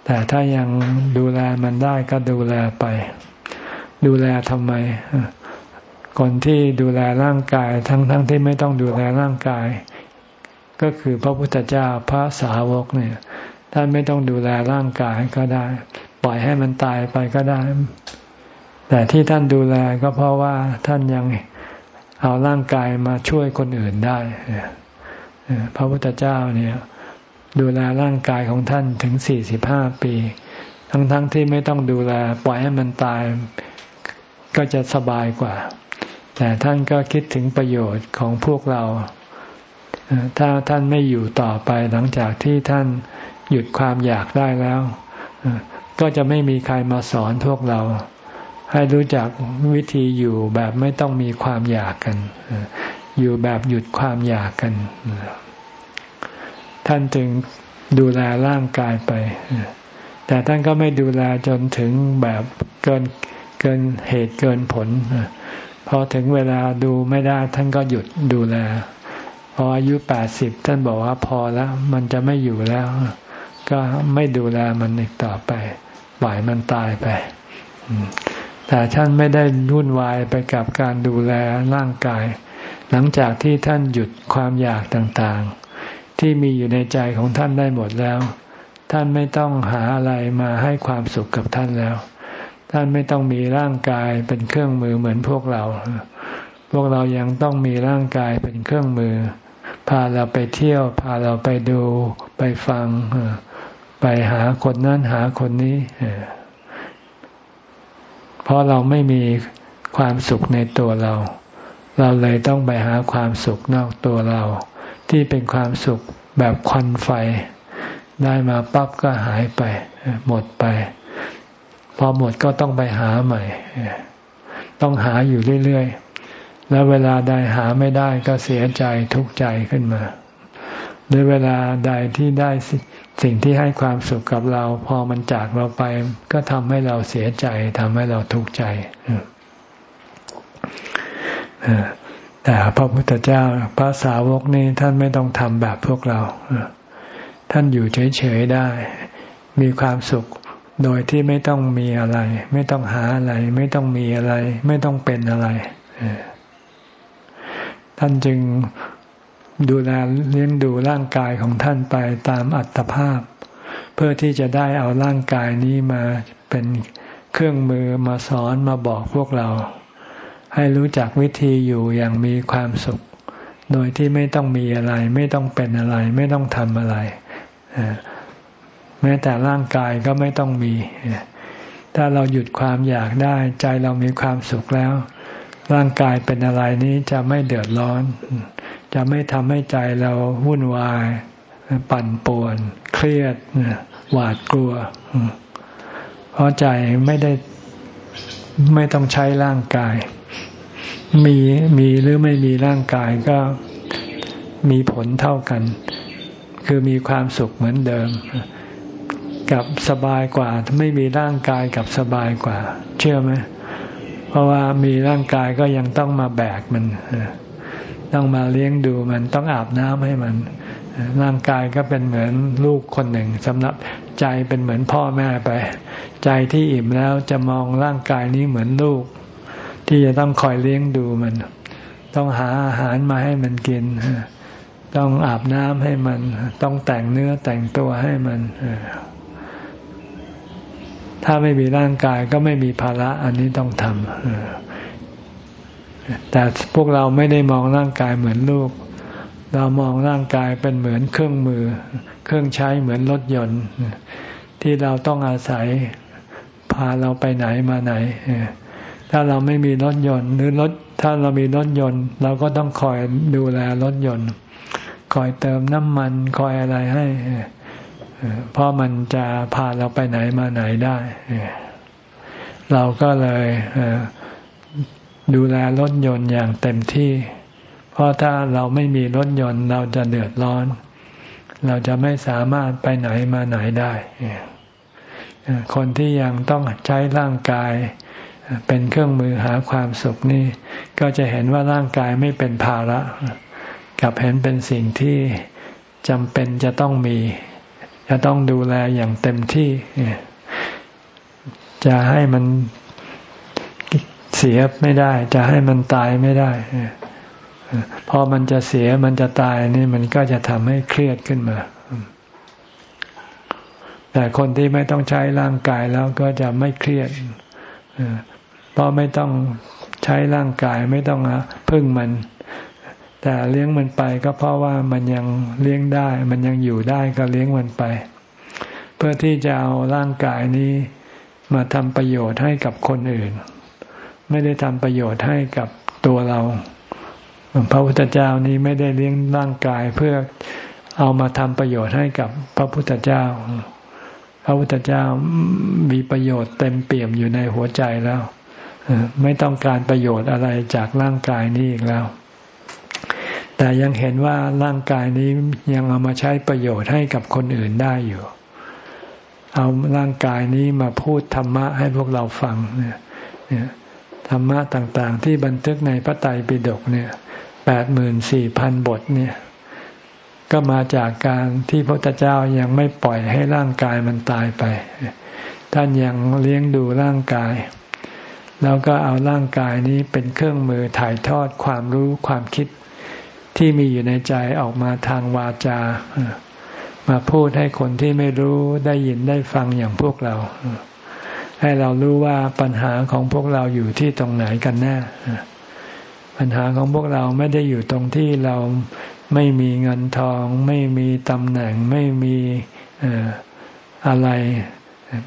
แต่ถ้ายังดูแลมันได้ก็ดูแลไป ดูแลทำไม คนที่ดูแลร่างกายทั้งๆทที่ไม่ต้องดูแลร่างกาย ก็คือพระพุทธเจ้าพระสาวกเนี่ยท่านไม่ต้องดูแลร่างกายก็ได้ ปล่อยให้มันตายไปก็ได้ แต่ที่ท่านดูแลก็เพราะว่าท่านยังเอาร่างกายมาช่วยคนอื่นได้พระพุทธเจ้าเนี่ยดูแลร่างกายของท่านถึงสี่สิบห้าปี ทั้งๆทที่ไม่ต้องดูแล ปล่อยให้มันตายก็จะสบายกว่า แต่ท่านก็คิดถึงประโยชน์ของพวกเรา ถ้าท่านไม่อยู่ต่อไปหลังจากที่ท่านหยุดความอยากได้แล้ว ก็จะไม่มีใครมาสอนพวกเรา ให้รู้จักวิธีอยู่แบบไม่ต้องมีความอยากกัน อยู่แบบหยุดความอยากกัน ท่านจึงดูแลร่างกายไป แต่ท่านก็ไม่ดูแลจนถึงแบบเกินเกินเหตุเกินผล พอถึงเวลาดูไม่ได้ท่านก็หยุดดูแล พออายุแปดสิบท่านบอกว่าพอแล้ว มันจะไม่อยู่แล้ว ก็ไม่ดูแลมันอีกต่อไปปล่อยมันตายไป แต่ท่านไม่ได้วุ่นวายไปกับการดูแลร่างกาย หลังจากที่ท่านหยุดความอยากต่างๆ ที่มีอยู่ในใจของท่านได้หมดแล้ว ท่านไม่ต้องหาอะไรมาให้ความสุขกับท่านแล้ว ท่านไม่ต้องมีร่างกายเป็นเครื่องมือเหมือนพวกเรา พวกเรายังต้องมีร่างกายเป็นเครื่องมือ พาเราไปเที่ยว พาเราไปดู ไปฟัง ไปหาคนนั้นหาคนนี้ เพราะเราไม่มีความสุขในตัวเรา เราเลยต้องไปหาความสุขนอกตัวเรา ที่เป็นความสุขแบบควันไฟ ได้มาปั๊บก็หายไป หมดไป พอหมดก็ต้องไปหาใหม่ ต้องหาอยู่เรื่อยๆ แล้วเวลาใดหาไม่ได้ก็เสียใจทุกข์ใจขึ้นมาหรือเวลาใดที่ได้สิ่งที่ให้ความสุขกับเรา พอมันจากเราไป ก็ทำให้เราเสียใจทำให้เราทุกข์ใจแต่พระพุทธเจ้าพระสาวกนี้ท่านไม่ต้องทำแบบพวกเรา ท่านอยู่เฉยๆได้ มีความสุข โดยที่ไม่ต้องมีอะไร ไม่ต้องหาอะไร ไม่ต้องมีอะไร ไม่ต้องเป็นอะไร ท่านจึงดูแลเลี้ยงดูร่างกายของท่านไปตามอัตภาพ เพื่อที่จะได้เอาร่างกายนี้มาเป็นเครื่องมือมาสอนมาบอกพวกเรา ให้รู้จักวิธีอยู่อย่างมีความสุข โดยที่ไม่ต้องมีอะไร ไม่ต้องเป็นอะไร ไม่ต้องทำอะไร แม้แต่ร่างกายก็ไม่ต้องมี ถ้าเราหยุดความอยากได้ ใจเรามีความสุขแล้ว ร่างกายเป็นอะไรนี้จะไม่เดือดร้อน จะไม่ทำให้ใจเราวุ่นวาย ปั่นป่วน เครียด หวาดกลัว เพราะใจไม่ได้ไม่ต้องใช้ร่างกาย มีมีหรือไม่มีร่างกายก็มีผลเท่ากัน คือมีความสุขเหมือนเดิม กับสบายกว่า ไม่มีร่างกายกับสบายกว่า เชื่อไหมเพราะว่ามีร่างกายก็ยังต้องมาแบกมันต้องมาเลี้ยงดูมันต้องอาบน้ำให้มัน ร่างกายก็เป็นเหมือนลูกคนหนึ่งสำหรับใจเป็นเหมือนพ่อแม่ไป ใจที่อิ่มแล้วจะมองร่างกายนี้เหมือนลูก ที่จะต้องคอยเลี้ยงดูมัน ต้องหาอาหารมาให้มันกิน ต้องอาบน้ำให้มัน ต้องแต่งเนื้อแต่งตัวให้มัน ถ้าไม่มีร่างกายก็ไม่มีภาระอันนี้ต้องทำแต่พวกเราไม่ได้มองร่างกายเหมือนลูก เรามองร่างกายเป็นเหมือนเครื่องมือ เครื่องใช้เหมือนรถยนต์ ที่เราต้องอาศัยพาเราไปไหนมาไหน ถ้าเราไม่มีรถยนต์ หรือรถถ้าเรามีรถยนต์ เราก็ต้องคอยดูแลรถยนต์ คอยเติมน้ำมัน คอยอะไรให้ เพราะมันจะพาเราไปไหนมาไหนได้ เราก็เลยดูแลรถยนต์อย่างเต็มที่ เพราะถ้าเราไม่มีรถยนต์เราจะเดือดร้อน เราจะไม่สามารถไปไหนมาไหนได้ คนที่ยังต้องใช้ร่างกายเป็นเครื่องมือหาความสุขนี่ ก็จะเห็นว่าร่างกายไม่เป็นภาระกับเห็นเป็นสิ่งที่จำเป็นจะต้องมี จะต้องดูแลอย่างเต็มที่ จะให้มันเสียไม่ได้ จะให้มันตายไม่ได้พอมันจะเสียมันจะตายนี่มันก็จะทำให้เครียดขึ้นมา แต่คนที่ไม่ต้องใช้ร่างกายแล้วก็จะไม่เครียดเพราะไม่ต้องใช้ร่างกายไม่ต้องพึ่งมัน แต่เลี้ยงมันไปก็เพราะว่ามันยังเลี้ยงได้ มันยังอยู่ได้ก็เลี้ยงมันไป เพื่อที่จะเอาร่างกายนี้มาทำประโยชน์ให้กับคนอื่น ไม่ได้ทำประโยชน์ให้กับตัวเรา พระพุทธเจ้านี้ไม่ได้เลี้ยงร่างกายเพื่อเอามาทำประโยชน์ให้กับพระพุทธเจ้า พระพุทธเจ้ามีประโยชน์เต็มเปี่ยมอยู่ในหัวใจแล้ว ไม่ต้องการประโยชน์อะไรจากร่างกายนี้อีกแล้ว แต่ยังเห็นว่าร่างกายนี้ยังเอามาใช้ประโยชน์ให้กับคนอื่นได้อยู่ เอาร่างกายนี้มาพูดธรรมะให้พวกเราฟังเนี่ยธรรมะต่างๆ ที่บันทึกในพระไตรปิฎกเนี่ยแปดหมื่นสี่พันบทเนี่ยก็มาจากการที่พระพุทธเจ้ายังไม่ปล่อยให้ร่างกายมันตายไป ท่านยังเลี้ยงดูร่างกาย แล้วก็เอาร่างกายนี้เป็นเครื่องมือถ่ายทอดความรู้ความคิด ที่มีอยู่ในใจออกมาทางวาจา มาพูดให้คนที่ไม่รู้ได้ยินได้ฟังอย่างพวกเรา ให้เรารู้ว่าปัญหาของพวกเราอยู่ที่ตรงไหนกันแน่ปัญหาของพวกเราไม่ได้อยู่ตรงที่เราไม่มีเงินทอง ไม่มีตำแหน่งไม่มีอะไร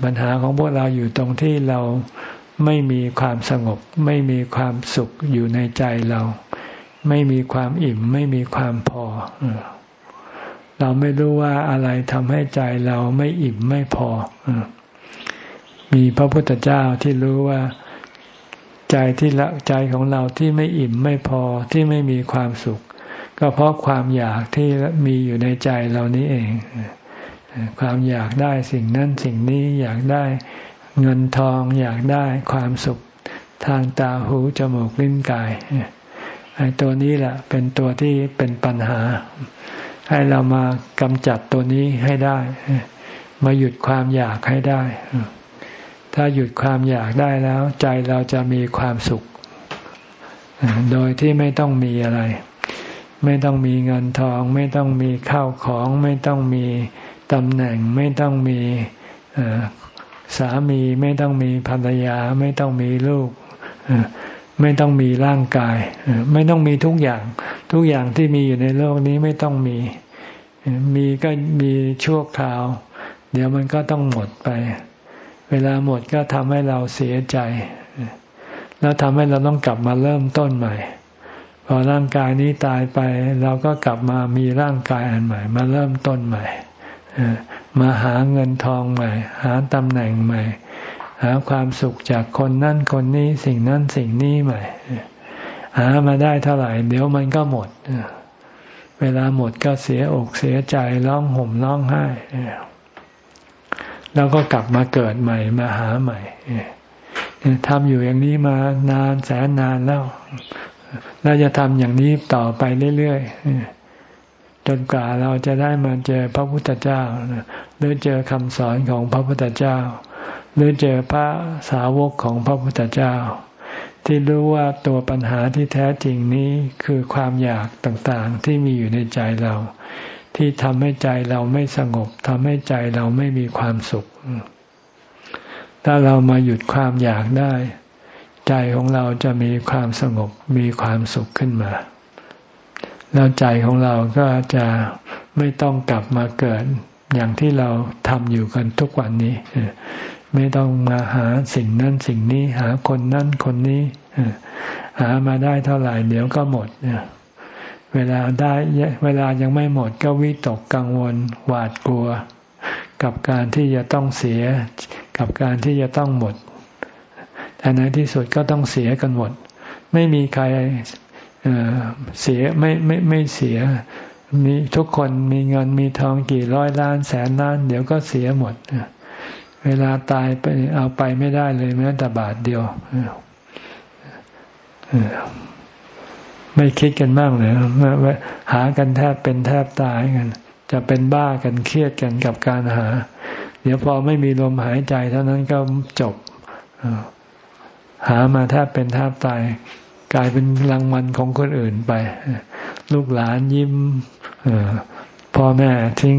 ปัญหาของพวกเราอยู่ตรงที่เราไม่มีความสงบ ไม่มีความสุขอยู่ในใจเรา ไม่มีความอิ่ม ไม่มีความพอ เราไม่รู้ว่าอะไรทำให้ใจเราไม่อิ่มไม่พอ มีพระพุทธเจ้าที่รู้ว่าใจที่ละใจของเราที่ไม่อิ่มไม่พอที่ไม่มีความสุข ก็เพราะความอยากที่มีอยู่ในใจเรานี้เอง ความอยากได้สิ่งนั้นสิ่งนี้อยากได้เงินทองอยากได้ความสุขทางตาหูจมูกลิ้นกาย ไอ้ตัวนี้แหละเป็นตัวที่เป็นปัญหา ให้เรามากำจัดตัวนี้ให้ได้ มาหยุดความอยากให้ได้ ถ้าหยุดความอยากได้แล้ว ใจเราจะมีความสุข โดยที่ไม่ต้องมีอะไร ไม่ต้องมีเงินทอง ไม่ต้องมีข้าวของ ไม่ต้องมีตำแหน่ง ไม่ต้องมีสามี ไม่ต้องมีภรรยา ไม่ต้องมีลูก ไม่ต้องมีร่างกาย ไม่ต้องมีทุกอย่าง ทุกอย่างที่มีอยู่ในโลกนี้ไม่ต้องมี มีก็มีชั่วคราว เดี๋ยวมันก็ต้องหมดไป เวลาหมดก็ทำให้เราเสียใจ แล้วทำให้เราต้องกลับมาเริ่มต้นใหม่ พอร่างกายนี้ตายไป เราก็กลับมามีร่างกายอันใหม่ มาเริ่มต้นใหม่มาหาเงินทองใหม่ หาตำแหน่งใหม่ หาความสุขจากคนนั่นคนนี้สิ่งนั้นสิ่งนี้ใหม่ หามาได้เท่าไหร่ เดี๋ยวมันก็หมด เวลาหมดก็เสียอกเสียใจร้องห่มร้องไห้แล้วก็กลับมาเกิดใหม่มาหาใหม่ทำอยู่อย่างนี้มานานแสนนานแล้วเราจะทำอย่างนี้ต่อไปเรื่อยๆจนกว่าเราจะได้มาเจอพระพุทธเจ้าหรือเจอคำสอนของพระพุทธเจ้า หรือเจอพระสาวกของพระพุทธเจ้า ที่รู้ว่าตัวปัญหาที่แท้จริงนี้คือความอยากต่างๆที่มีอยู่ในใจเรา ที่ทำให้ใจเราไม่สงบทำให้ใจเราไม่มีความสุข ถ้าเรามาหยุดความอยากได้ ใจของเราจะมีความสงบมีความสุขขึ้นมาแล้วใจของเราก็จะไม่ต้องกลับมาเกิดอย่างที่เราทำอยู่กันทุกวันนี้ ไม่ต้องมาหาสิ่งนั้นสิ่งนี้หาคนนั้นคนนี้หามาได้เท่าไหร่เดี๋ยวก็หมดเวลาได้เวลายังไม่หมดก็วิตกกังวลหวาดกลัว กับการที่จะต้องเสีย กับการที่จะต้องหมดแต่ในที่สุดก็ต้องเสียกันหมด ไม่มีใครเสียไม่ไม่ไม่เสียมีทุกคนมีเงินมีทองกี่ร้อยล้านแสนล้าน เดี๋ยวก็เสียหมด เวลาตายไปเอาไปไม่ได้เลยแม้แต่บาทเดียวไม่คิดกันบ้างเลยหากันแทบเป็นแทบตายกัน จะเป็นบ้ากันเครียดกันกับการหา เดี๋ยวพอไม่มีลมหายใจเท่านั้นก็จบหามาแทบเป็นแทบตาย กลายเป็นรางวัลของคนอื่นไป ลูกหลานยิ้มพ่อแม่ทิ้ง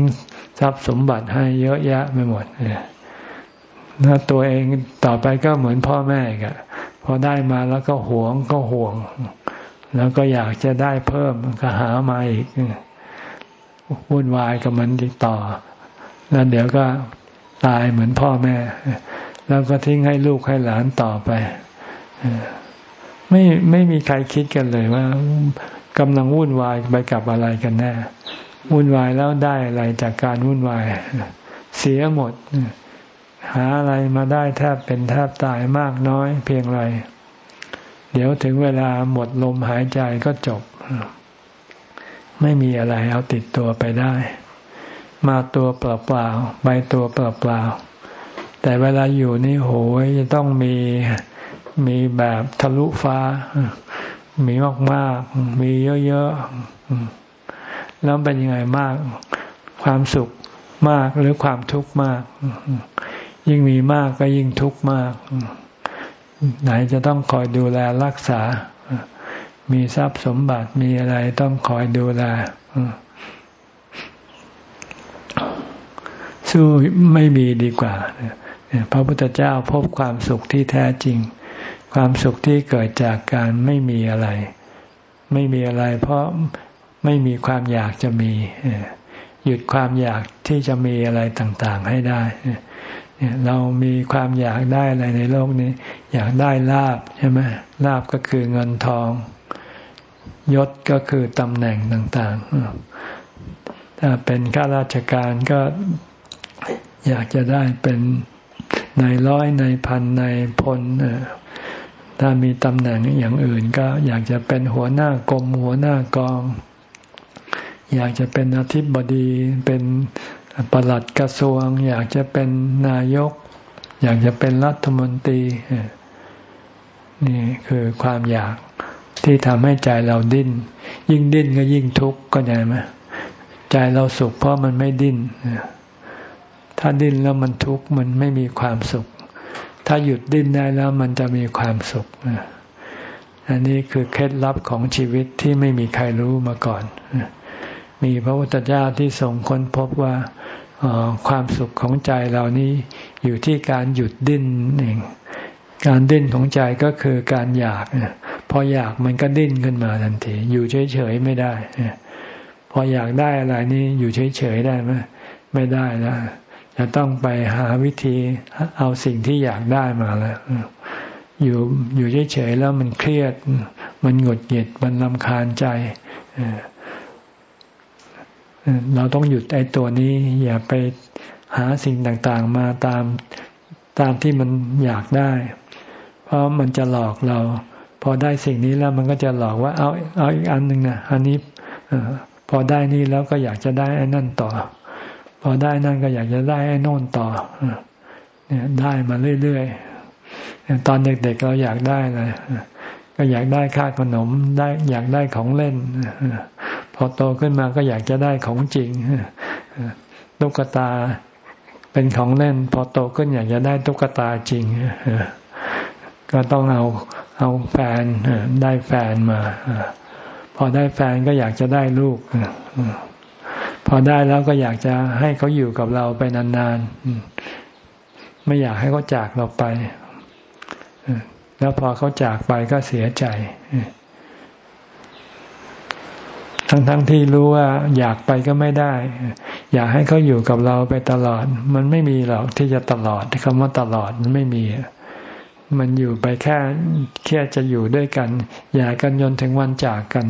ทรัพย์สมบัติให้เยอะแยะไปหมด ถ้าตัวเองต่อไปก็เหมือนพ่อแม่กะพอได้มาแล้วก็หวงก็ห่วง แล้วก็อยากจะได้เพิ่มก็หามาอีกวุ่นวายกับมันต่อ แล้วเดี๋ยวก็ตายเหมือนพ่อแม่ แล้วก็ทิ้งให้ลูกให้หลานต่อไปไม่ไม่มีใครคิดกันเลยว่ากำลังวุ่นวายไปกับอะไรกันแน่วุ่นวายแล้วได้อะไรจากการวุ่นวาย เสียหมด หาอะไรมาได้แทบเป็นแทบตายมากน้อยเพียงไร เดี๋ยวถึงเวลาหมดลมหายใจก็จบ ไม่มีอะไรเอาติดตัวไปได้ มาตัวเปล่าๆใบตัวเปล่าๆแต่เวลาอยู่นี่โหยจะต้องมีมีแบบทะลุฟ้า มีมากๆ มีเยอะๆ แล้วเป็นยังไงมาก ความสุขมากหรือความทุกข์มาก ยิ่งมีมากก็ยิ่งทุกข์มาก ไหนจะต้องคอยดูแลรักษา มีทรัพย์สมบัติมีอะไรต้องคอยดูแลสู้ไม่มีดีกว่าพระพุทธเจ้าพบความสุขที่แท้จริง ความสุขที่เกิดจากการไม่มีอะไร ไม่มีอะไร เพราะไม่มีความอยากจะมีหยุดความอยากที่จะมีอะไรต่าง ๆ ให้ได้ เรามีความอยากได้อะไรในโลกนี้ อยากได้ลาบใช่ไหมลาบก็คือเงินทอง ยศก็คือตำแหน่งต่างๆ ถ้าเป็นข้าราชการก็อยากจะได้เป็นนายร้อยนายพันนายพลถ้ามีตำแหน่งอย่างอื่นก็อยากจะเป็นหัวหน้ากรมหัวหน้ากอง อยากจะเป็นอธิบดีเป็น ปลัดกระทรวง อยากจะเป็นนายก อยากจะเป็นรัฐมนตรีนี่คือความอยากที่ทำให้ใจเราดิ้น ยิ่งดิ้นก็ยิ่งทุกข์ก็ใช่ไหมใจเราสุขเพราะมันไม่ดิ้นถ้าดิ้นแล้วมันทุกข์มันไม่มีความสุข ถ้าหยุดดิ้นได้แล้วมันจะมีความสุขอันนี้คือเคล็ดลับของชีวิตที่ไม่มีใครรู้มาก่อน มีพระพุทธเจ้าที่ทรงค้นพบว่าความสุขของใจเรานี้อยู่ที่การหยุดดิ้นเองการดิ้นของใจก็คือการอยากพออยากมันก็ดิ้นขึ้นมาทันที อยู่เฉยๆไม่ได้พออยากได้อะไรนี่อยู่เฉยๆได้ไหมไม่ได้แล้วจะต้องไปหาวิธีเอาสิ่งที่อยากได้มาแล้วอยู่อยู่เฉยๆแล้วมันเครียด มันหงุดหงิดมันลำคาญใจ เราต้องหยุดไอ้ตัวนี้ อย่าไปหาสิ่งต่างๆ มาตามตามที่มันอยากได้ เพราะมันจะหลอกเรา พอได้สิ่งนี้แล้วมันก็จะหลอกว่าเอาเอาอีกอันหนึ่งนะอันนี้พอได้นี่แล้วก็อยากจะได้ไอ้นั่นต่อ พอได้นั่นก็อยากจะได้ไอ้น่นต่อเนี่ยได้มาเรื่อยๆตอนเด็กๆเราอยากได้เลยก็อยากได้ค่าขนมได้อยากได้ของเล่น พอโตขึ้นมาก็อยากจะได้ของจริงตุ๊กตาเป็นของเล่น พอโตขึ้นอยากจะได้ตุ๊กตาจริงก็ต้องเอาเอาแฟนได้แฟนมาพอได้แฟนก็อยากจะได้ลูกพอได้แล้วก็อยากจะให้เขาอยู่กับเราไปนานๆไม่อยากให้เขาจากเราไปแล้วพอเขาจากไปก็เสียใจ ทั้งๆทที่รู้ว่าอยากไปก็ไม่ได้ อยากให้เขาอยู่กับเราไปตลอด มันไม่มีหรอกที่จะตลอดคำว่าตลอดมันไม่มี มันอยู่ไปแค่แค่จะอยู่ด้วยกัน อย่ากันยนถึงวันจากกัน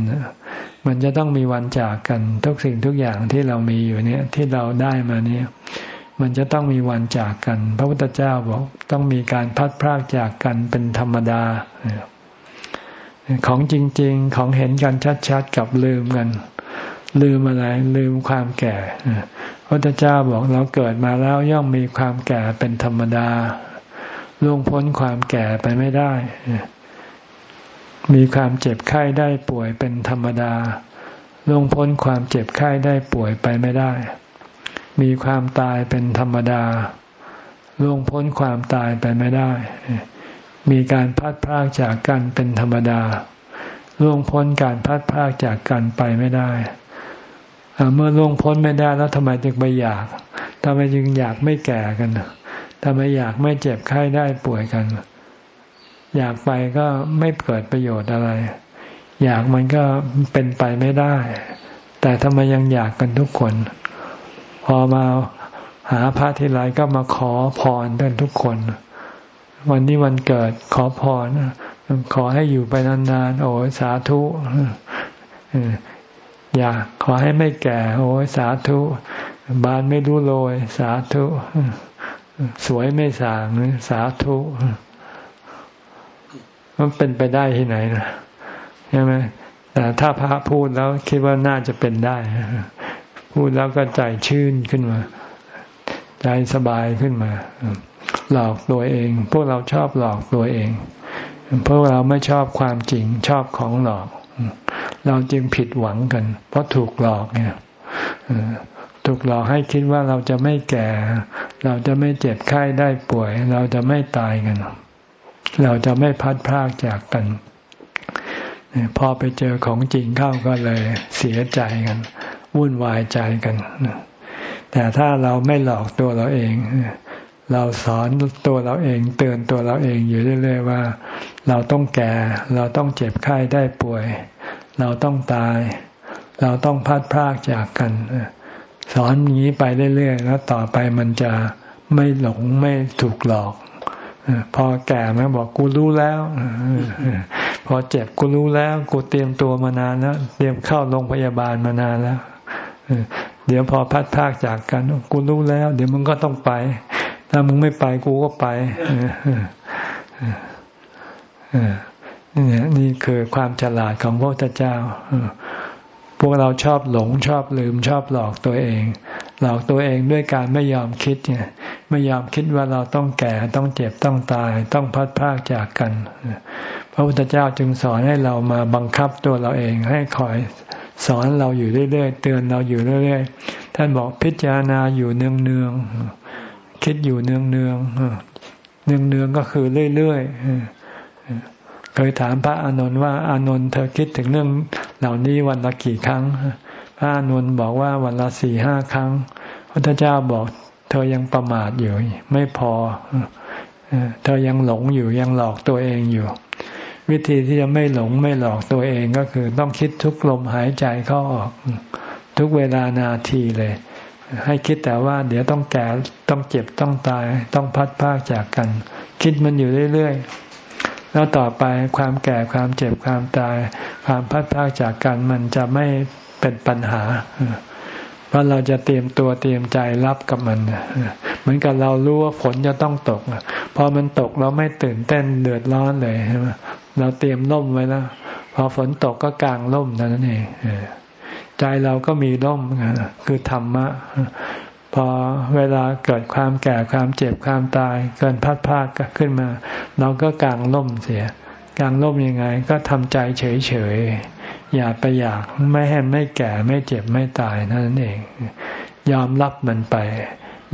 มันจะต้องมีวันจากกัน ทุกสิ่งทุกอย่างที่เรามีอยู่เนี่ยที่เราได้มาเนี่ยมันจะต้องมีวันจากกัน พระพุทธเจ้าบอกต้องมีการพัดพรากจากกันเป็นธรรมดา ของจริง ๆ ของเห็นกันชัดๆกับลืมกัน ลืมอะไร ลืมความแก่พระเจ้าบอกเราเกิดมาแล้วย่อมมีความแก่เป็นธรรมดาล่วงพ้นความแก่ไปไม่ได้ มีความเจ็บไข้ได้ป่วยเป็นธรรมดาล่วงพ้นความเจ็บไข้ได้ป่วยไปไม่ได้ มีความตายเป็นธรรมดาล่วงพ้นความตายไปไม่ได้ มีการพัดพากจากกันเป็นธรรมดาล่วงพ้นการพัดพากจากกันไปไม่ได้ เมื่อล่วงพ้นไม่ได้แล้วทำไมจึงไปอยากทำไมจึงอยากไม่แก่กันทำไมอยากไม่เจ็บไข้ได้ป่วยกัน อยากไปก็ไม่เกิดประโยชน์อะไร อยากมันก็เป็นไปไม่ได้ แต่ทำไมยังอยากกันทุกคน พอมาหาพระทีไรก็มาขอพรกันทุกคน วันนี้วันเกิดขอพรขอให้อยู่ไปนานๆโอ้สาธุอยากขอให้ไม่แก่ โอ้ยสาธุ บานไม่รู้โรย สาธุ สวยไม่สางสาธุมันเป็นไปได้ที่ไหนนะใช่ไหมแต่ถ้าพระพูดแล้วคิดว่าน่าจะเป็นได้ พูดแล้วก็ใจชื่นขึ้นมา ใจสบายขึ้นมา หลอกตัวเอง พวกเราชอบหลอกตัวเอง พวกเราไม่ชอบความจริงชอบของหลอก เราจึงผิดหวังกัน เพราะถูกหลอกเนี่ยถูกหลอกให้คิดว่าเราจะไม่แก่ เราจะไม่เจ็บไข้ได้ป่วย เราจะไม่ตายกัน เราจะไม่พัดพรากจากกัน พอไปเจอของจริงเข้าก็เลยเสียใจกัน วุ่นวายใจกันแต่ถ้าเราไม่หลอกตัวเราเอง เราสอนตัวเราเองเตือนตัวเราเองอยู่เรื่อยๆว่า เราต้องแก่ เราต้องเจ็บไข้ได้ป่วย เราต้องตาย เราต้องพัดพรากจากกัน สอนอย่างนี้ไปเรื่อยๆแล้วต่อไปมันจะไม่หลงไม่ถูกหลอกพอแก่มาบอกกูรู้แล้วพอเจ็บกูรู้แล้ว กูเตรียมตัวมานานแล้ว เตรียมเข้าโรงพยาบาลมานานแล้วเดี๋ยวพอพัดพากจากกัน กูรู้แล้ว เดี๋ยวมึงก็ต้องไป ถ้ามึงไม่ไปกูก็ไปนี่นี่คือความฉลาดของพระพุทธเจ้าพวกเราชอบหลงชอบลืมชอบหลอกตัวเอง หลอกตัวเองด้วยการไม่ยอมคิดเนี่ยไม่ยอมคิดว่าเราต้องแก่ต้องเจ็บต้องตาย ต้องพัดพากจากกันพระพุทธเจ้าจึงสอนให้เรามาบังคับตัวเราเองให้คอยสอนเราอยู่เรื่อยๆเตือนเราอยู่เรื่อยๆท่านบอกพิจารณาอยู่เนืองๆ คิดอยู่เนืองๆเนืองๆก็คือเรื่อยๆเคยถามพระอานนท์ว่า อานนท์เธอคิดถึงเรื่องเหล่านี้วันละกี่ครั้ง พระอานนท์บอกว่าวันละสี่ห้าครั้ง พระเจ้าบอก เธอยังประมาทอยู่ ไม่พอเธอยังหลงอยู่ยังหลอกตัวเองอยู่ วิธีที่จะไม่หลงไม่หลอกตัวเองก็คือ ต้องคิดทุกลมหายใจเข้าออก ทุกเวลานาทีเลย ให้คิดแต่ว่าเดี๋ยวต้องแก่ต้องเจ็บต้องตาย ต้องพัดพากจากกัน คิดมันอยู่เรื่อยๆ แล้วต่อไปความแก่ความเจ็บความตาย ความพัดพากจากกันมันจะไม่เป็นปัญหา เพราะเราจะเตรียมตัวเตรียมใจรับกับมัน เหมือนกับเรารู้ว่าฝนจะต้องตกพอมันตกเราไม่ตื่นเต้นเดือดร้อนเลยใช่ไหมเราเตรียมร่มไว้แล้วพอฝนตกก็กางร่มนั่นเอง ใจเราก็มีร่มคือธรรมะ พอเวลาเกิดความแก่ความเจ็บความตาย เกินพัดพากขึ้นมา เราก็กางล่มเสียกางล่มยังไง ก็ทำใจเฉยๆอย่าไปอยากไม่ให้ไม่แก่ไม่เจ็บไม่ตายนั่นเอง ยอมรับมันไป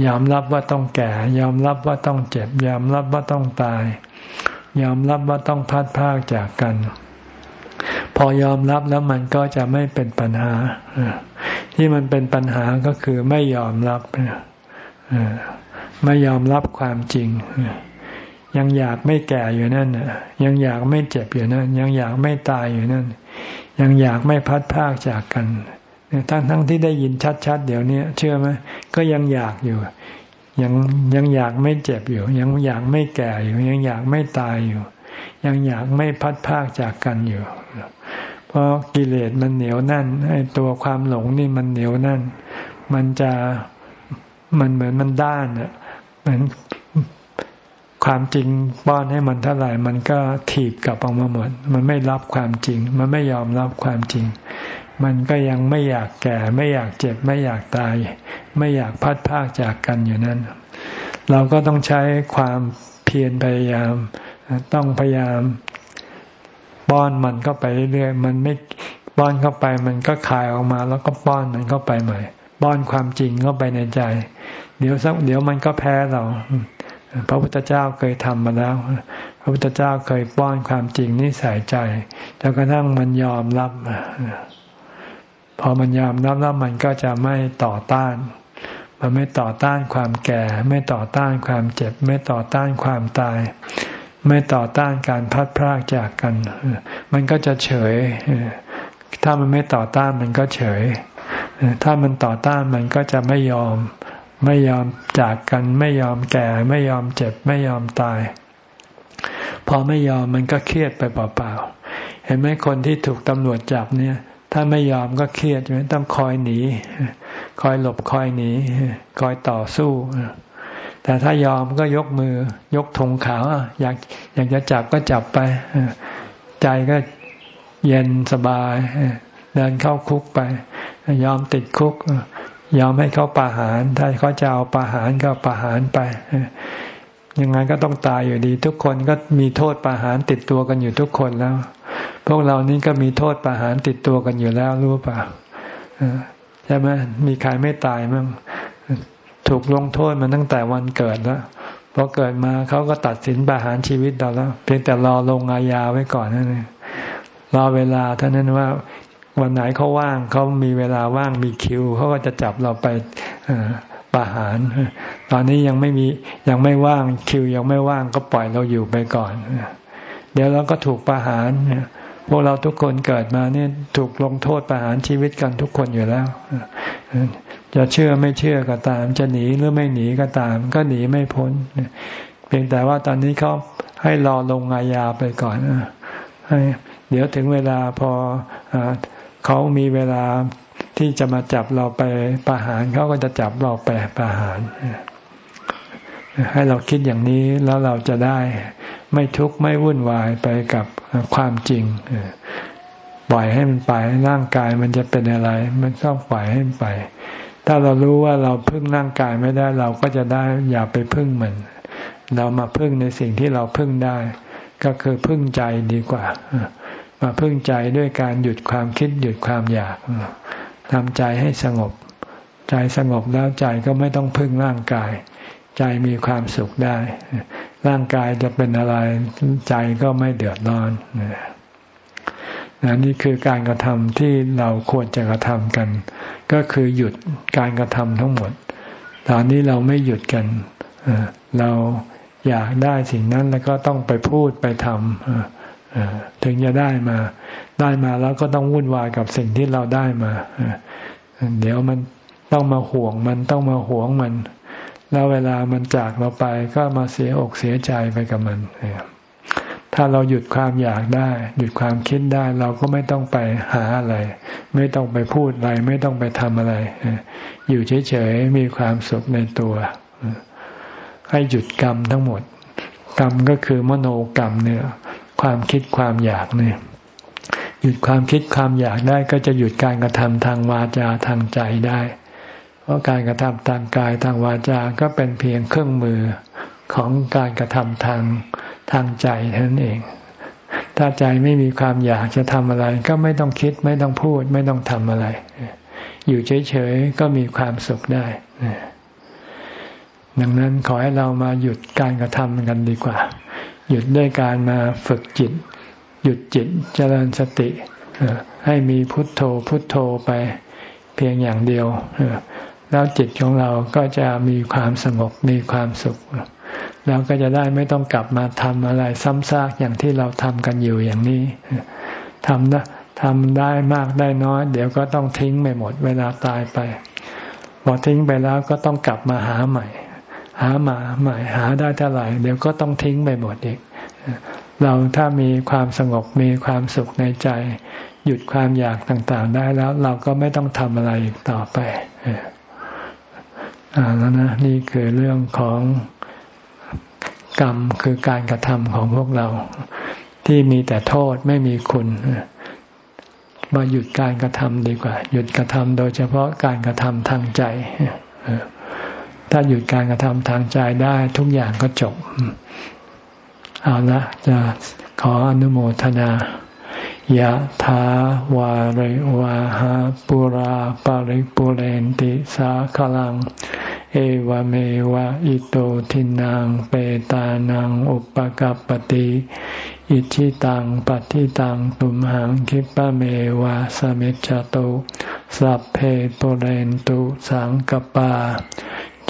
ยอมรับว่าต้องแก่ ยอมรับว่าต้องเจ็บ ยอมรับว่าต้องตาย ยอมรับว่าต้องพัดพากจากกัน อยอมรับแล้วมันก็จะไม่เป็นปัญหา ที่มันเป็นปัญหาก็คือไม่ยอมรับไม่ยอมรับความจริง ยังอยากไม่แก่อยู่นั่นยังอยากไม่เจ็บอยู่นั่น ยังอยากไม่ตายอยู่นั่น ยังอยากไม่พัดพากจากกันทั้งทั้งที่ได้ยินชัดๆเดี๋ยวนี้เชื่อไหมก็ยังอยากอยู่ ยังยังอยากไม่เจ็บอยู่ ยังอยากไม่แก่อยู่ ยังอยากไม่ตายอยู่ ยังอยากไม่พัดพากจากกันอยู่ เพราะกิเลสมันเหนียวแน่นไอ้ตัวความหลงนี่มันเหนียวแน่น มันจะมันเหมือนมันด้านอะเหมือนความจริงป้อนให้มันเท่าไหร่ มันก็ถีบกลับออกมาหมด มันไม่รับความจริง มันไม่ยอมรับความจริง มันก็ยังไม่อยากแก่ ไม่อยากเจ็บ ไม่อยากตาย ไม่อยากพัดพากจากกันอยู่นั่นเราก็ต้องใช้ความเพียรพยายาม ต้องพยายาม ป้อนมันเข้าไปเรื่อยๆ มันไม่ป้อนเข้าไปมันก็คายออกมา แล้วก็ป้อนมันเข้าไปใหม่ ป้อนความจริงเข้าไปในใจ เดี๋ยวสักเดี๋ยวมันก็แพ้เรา พระพุทธเจ้าเคยทำมาแล้ว พระพุทธเจ้าเคยป้อนความจริงนี่ใส่ใจจนกระทั่งมันยอมรับ พอมันยอมรับแล้วมันก็จะไม่ต่อต้านมันไม่ต่อต้านความแก่ ไม่ต่อต้านความเจ็บ ไม่ต่อต้านความตาย ไม่ต่อต้านการพัดพรากจากกัน มันก็จะเฉย ถ้ามันไม่ต่อต้านมันก็เฉย ถ้ามันต่อต้านมันก็จะไม่ยอม ไม่ยอมจากกัน ไม่ยอมแก่ ไม่ยอมเจ็บ ไม่ยอมตาย พอไม่ยอมมันก็เครียดไปเปล่าๆ เห็นไหมคนที่ถูกตำรวจจับเนี่ย ถ้าไม่ยอมก็เครียดใช่ไหมต้องคอยหนี คอยหลบคอยหนี คอยต่อสู้ แต่ถ้ายอมก็ยกมือยกธงขาวอยากอยากจะจับก็จับไป ใจก็เย็นสบาย เดินเข้าคุกไป ยอมติดคุก ยอมให้เขาประหาร ถ้าเขาจะเอาประหารก็ประหารไปยังไงก็ต้องตายอยู่ดี ทุกคนก็มีโทษประหารติดตัวกันอยู่ทุกคนแล้ว พวกเรานี้ก็มีโทษประหารติดตัวกันอยู่แล้วรู้ป่ะใช่ไหมมีใครไม่ตายมั้ง ถูกลงโทษมาตั้งแต่วันเกิดแล้วพอเกิดมาเขาก็ตัดสินประหารชีวิตเราแล้ว เพียงแต่รอลงอาญาไว้ก่อนนั่นเองรอเวลาเท่านั้นว่าวันไหนเขาว่างเขามีเวลาว่างมีคิวเขาก็จะจับเราไปประหาร ตอนนี้ยังไม่มียังไม่ว่างคิวยังไม่ว่างก็ปล่อยเราอยู่ไปก่อน เดี๋ยวเราก็ถูกประหารพวกเราทุกคนเกิดมาเนี่ยถูกลงโทษประหารชีวิตกันทุกคนอยู่แล้ว จะเชื่อไม่เชื่อก็ตาม จะหนีหรือไม่หนีก็ตาม ก็หนีไม่พ้นเพียงแต่ว่าตอนนี้เขาให้รอลงอาญาไปก่อนให้เดี๋ยวถึงเวลาพอเขามีเวลาที่จะมาจับเราไปประหารเขาก็จะจับเราไปประหาร ให้เราคิดอย่างนี้แล้วเราจะได้ไม่ทุกข์ไม่วุ่นวายไปกับความจริงปล่อยให้มันไปร่างกายมันจะเป็นอะไร มันต้องปล่อยให้มันไป ถ้าเรารู้ว่าเราพึ่งร่างกายไม่ได้เราก็จะได้อย่าไปพึ่งมันเรามาพึ่งในสิ่งที่เราพึ่งได้ ก็คือพึ่งใจดีกว่า มาพึ่งใจด้วยการหยุดความคิดหยุดความอยากทำใจให้สงบ ใจสงบแล้วใจก็ไม่ต้องพึ่งร่างกาย ใจมีความสุขได้ ร่างกายจะเป็นอะไร ใจก็ไม่เดือดร้อน นนี่คือการกระทำที่เราควรจะกระทำกัน ก็คือหยุดการกระทำทั้งหมด ตอนนี้เราไม่หยุดกัน เราอยากได้สิ่งนั้นแล้วก็ต้องไปพูดไปทำถึงจะได้มาได้มาแล้วก็ต้องวุ่นวายกับสิ่งที่เราได้มา เดี๋ยวมันต้องมาห่วงมันต้องมาหวงมัน แล้วเวลามันจากเราไปก็มาเสียอกเสียใจไปกับมัน ถ้าเราหยุดความอยากได้ หยุดความคิดได้ เราก็ไม่ต้องไปหาอะไร ไม่ต้องไปพูดอะไร ไม่ต้องไปทำอะไร อยู่เฉยๆมีความสุขในตัว ให้หยุดกรรมทั้งหมด กรรมก็คือมโนกรรมเนี่ย ความคิดความอยากเนี่ยหยุดความคิดความอยากได้ก็จะหยุดการกระทำทางวาจาทางใจได้ เพราะการกระทำทางกายทางวาจาก็เป็นเพียงเครื่องมือของการกระทำทาง ทางใจเท่านั้นเอง ถ้าใจไม่มีความอยากจะทำอะไร ก็ไม่ต้องคิดไม่ต้องพูด ไม่ต้องทำอะไร อยู่เฉยๆก็มีความสุขได้ดังนั้นขอให้เรามาหยุดการกระทำกันดีกว่า หยุดด้วยการมาฝึกจิต หยุดจิตเจริญสติให้มีพุทโธพุทโธไปเพียงอย่างเดียวแล้วจิตของเราก็จะมีความสงบมีความสุข เราก็จะได้ไม่ต้องกลับมาทำอะไรซ้ำซากอย่างที่เราทำกันอยู่อย่างนี้ทำนะทำได้มากได้น้อย เดี๋ยวก็ต้องทิ้งไปหมดเวลาตายไปพอทิ้งไปแล้วก็ต้องกลับมาหาใหม่ หามาใหม่ หาได้เท่าไหร่ เดี๋ยวก็ต้องทิ้งไปหมดอีก เราถ้ามีความสงบมีความสุขในใจ หยุดความอยากต่างๆ ได้แล้ว เราก็ไม่ต้องทำอะไรอีกต่อไปอ่าแล้วนะนี่คือเรื่องของ กรรมคือการกระทำของพวกเรา ที่มีแต่โทษไม่มีคุณมาหยุดการกระทำดีกว่า หยุดกระทำโดยเฉพาะการกระทำทางใจถ้าหยุดการกระทำทางใจได้ทุกอย่างก็จบ เอาละจะขออนุโมทนายะถาวาริวาหาปุราปาริปุเรนติสาขลัง เอวเมวะอิโตทินังเปตานังอุปกัปติอิชิตังปฏิตังตุมหังคิปะเมวะสมิจจตุสัพเพปเรนตุสังกปา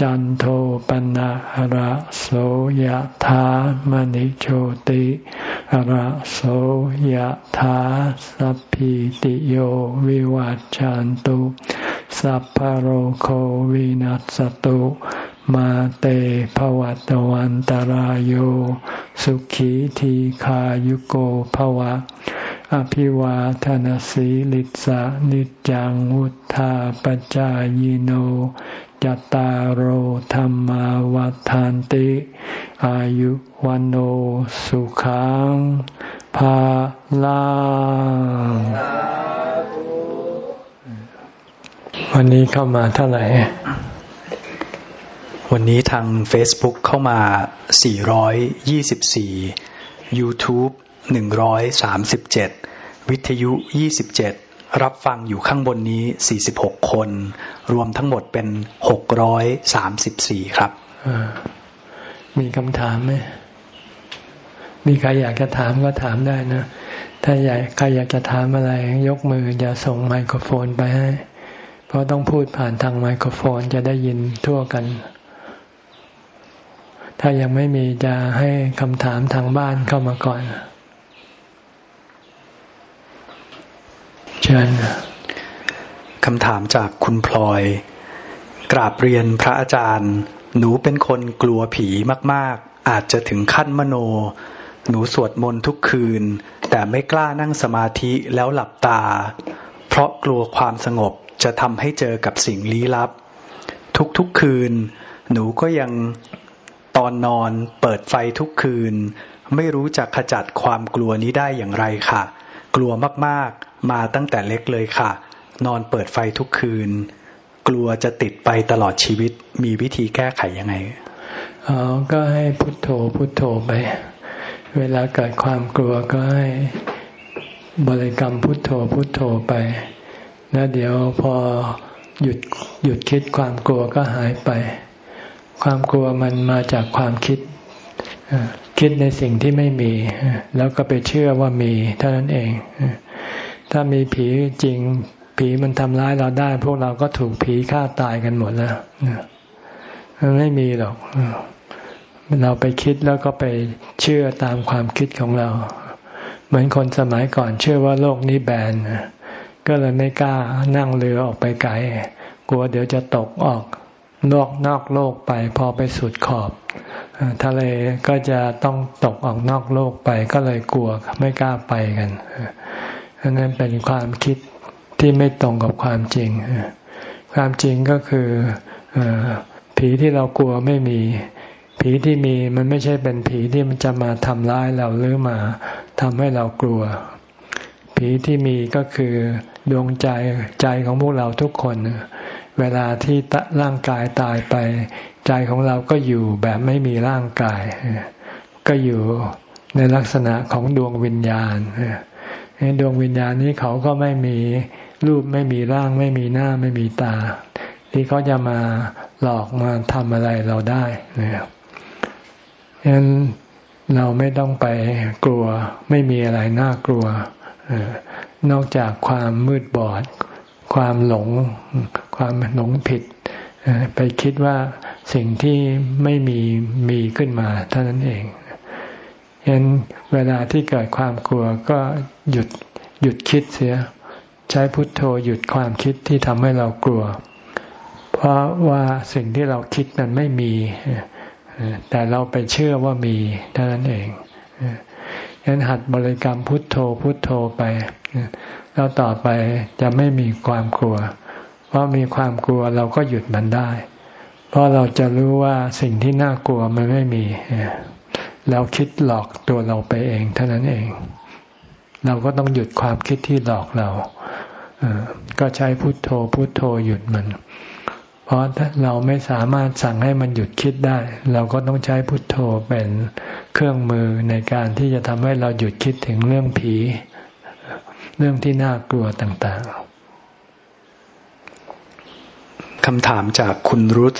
จันโทปนะระโสยธามณิโชติระโสยธาสัพพิติโยวิวัจจันตุ สัพพโรโควินัสตุ มาเตภวัตวันตารโยสุขีทีขายุโกภวะ อภิวาทานสีลิสานิจังวุธาปจายโนจตารโหธรรมวาทานติ อายุวันโอสุขังภาลา วันนี้เข้ามาเท่าไหร่ วันนี้ทาง Facebook เข้ามา 424 YouTube 137 วิทยุ 27 รับฟังอยู่ข้างบนนี้ 46 คน รวมทั้งหมดเป็น 634 ครับ มีคำถามไหม มีใครอยากจะถามก็ถามได้นะ ถ้าอยากใครอยากจะถามอะไร ยกมือจะส่งไมโครโฟนไปให้ เพราะต้องพูดผ่านทางไมโครโฟนจะได้ยินทั่วกัน ถ้ายังไม่มีจะให้คำถามทางบ้านเข้ามาก่อน เชิญคำถามจากคุณพลอย กราบเรียนพระอาจารย์ หนูเป็นคนกลัวผีมาก ๆ อาจจะถึงขั้นมโน หนูสวดมนต์ทุกคืน แต่ไม่กล้านั่งสมาธิแล้วหลับตา เพราะกลัวความสงบ จะทำให้เจอกับสิ่งลี้ลับ ทุกๆคืน หนูก็ยังตอนนอนเปิดไฟทุกคืน ไม่รู้จะขจัดความกลัวนี้ได้อย่างไรค่ะ กลัวมากๆ มาตั้งแต่เล็กเลยค่ะ นอนเปิดไฟทุกคืน กลัวจะติดไปตลอดชีวิตมีวิธีแก้ไขยังไงอ๋อก็ให้พุทโธพุทโธไป เวลาเกิดความกลัวก็ให้บริกรรมพุทโธพุทโธไป แล้วเดี๋ยวพอหยุดหยุดคิดความกลัวก็หายไป ความกลัวมันมาจากความคิด คิดในสิ่งที่ไม่มี แล้วก็ไปเชื่อว่ามีเท่านั้นเอง ถ้ามีผีจริง ผีมันทำร้ายเราได้ พวกเราก็ถูกผีฆ่าตายกันหมดแล้วมันไม่มีหรอก เราไปคิดแล้วก็ไปเชื่อตามความคิดของเรา เหมือนคนสมัยก่อนเชื่อว่าโลกนี้แบน ก็เลยไม่กล้านั่งเรือออกไปไกล กลัวเดี๋ยวจะตกออกนอกนอกโลกไปพอไปสุดขอบทะเลก็จะต้องตกออกนอกโลกไปก็เลยกลัวไม่กล้าไปกันอันนั้นเป็นความคิดที่ไม่ตรงกับความจริง ความจริงก็คือผีที่เรากลัวไม่มี ผีที่มีมันไม่ใช่เป็นผีที่มันจะมาทำร้ายเราหรือมาทำให้เรากลัว ผีที่มีก็คือ ดวงใจใจของพวกเราทุกคน เวลาที่ร่างกายตายไป ใจของเราก็อยู่แบบไม่มีร่างกาย ก็อยู่ในลักษณะของดวงวิญญาณดวงวิญญาณนี้เขาก็ไม่มีรูปไม่มีร่าง ไม่มีหน้าไม่มีตา ที่เขาจะมาหลอกมาทำอะไรเราได้นะครับฉะนั้นเราไม่ต้องไปกลัว ไม่มีอะไรน่ากลัว นอกจากความมืดบอด ความหลง ความหลงผิด ไปคิดว่าสิ่งที่ไม่มีมีขึ้นมาเท่านั้นเองเห็นเวลาที่เกิดความกลัวก็หยุดหยุดคิดเสีย ใช้พุทโธหยุดความคิดที่ทำให้เรากลัว เพราะว่าสิ่งที่เราคิดนั้นไม่มี แต่เราไปเชื่อว่ามีเท่านั้นเอง ฉะนั้นหัดบริกรรมพุทโธพุทโธไปแล้วต่อไปจะไม่มีความกลัว เพราะมีความกลัวเราก็หยุดมันได้ เพราะเราจะรู้ว่าสิ่งที่น่ากลัวมันไม่มี เราคิดหลอกตัวเราไปเองเท่านั้นเอง เราก็ต้องหยุดความคิดที่หลอกเราก็ใช้พุทโธพุทโธหยุดมัน ราะเราไม่สามารถสั่งให้มันหยุดคิดได้ เราก็ต้องใช้พุทโธเป็นเครื่องมือในการที่จะทำให้เราหยุดคิดถึงเรื่องผี เรื่องที่น่ากลัวต่างๆคำถามจากคุณรุต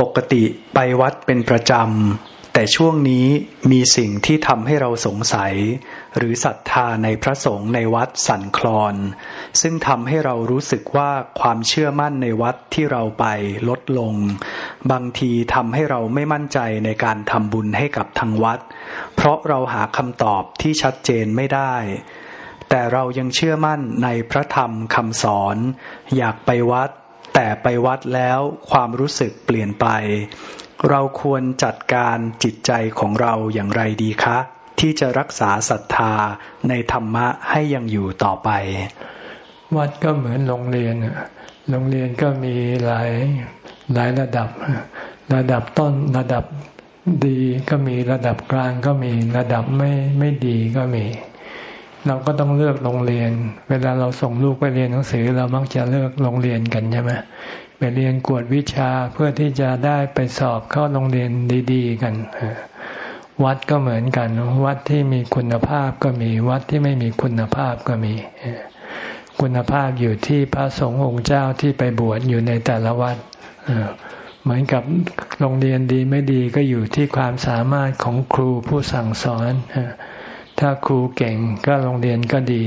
ปกติไปวัดเป็นประจำแต่ช่วงนี้มีสิ่งที่ทำให้เราสงสัย หรือศรัทธาในพระสงฆ์ในวัดสั่นคลอน ซึ่งทำให้เรารู้สึกว่าความเชื่อมั่นในวัดที่เราไปลดลง บางทีทำให้เราไม่มั่นใจในการทำบุญให้กับทางวัด เพราะเราหาคำตอบที่ชัดเจนไม่ได้ แต่เรายังเชื่อมั่นในพระธรรมคำสอน อยากไปวัด แต่ไปวัดแล้วความรู้สึกเปลี่ยนไป เราควรจัดการจิตใจของเราอย่างไรดีคะ ที่จะรักษาศรัทธาในธรรมะให้ยังอยู่ต่อไป วัดก็เหมือนโรงเรียนโรงเรียนก็มีหลายหลายระดับ ระดับต้นระดับดีก็มีระดับกลางก็มีระดับไม่ไม่ดีก็มี เราก็ต้องเลือกโรงเรียน เวลาเราส่งลูกไปเรียนหนังสือเรามักจะเลือกโรงเรียนกันใช่ไหมไปเรียนกวดวิชาเพื่อที่จะได้ไปสอบเข้าโรงเรียนดี ๆ กัน วัดก็เหมือนกัน วัดที่มีคุณภาพก็มี วัดที่ไม่มีคุณภาพก็มี คุณภาพอยู่ที่พระสงฆ์องค์เจ้าที่ไปบวชอยู่ในแต่ละวัดเหมือนกับโรงเรียนดีไม่ดีก็อยู่ที่ความสามารถของครูผู้สั่งสอนถ้าครูเก่งก็โรงเรียนก็ดี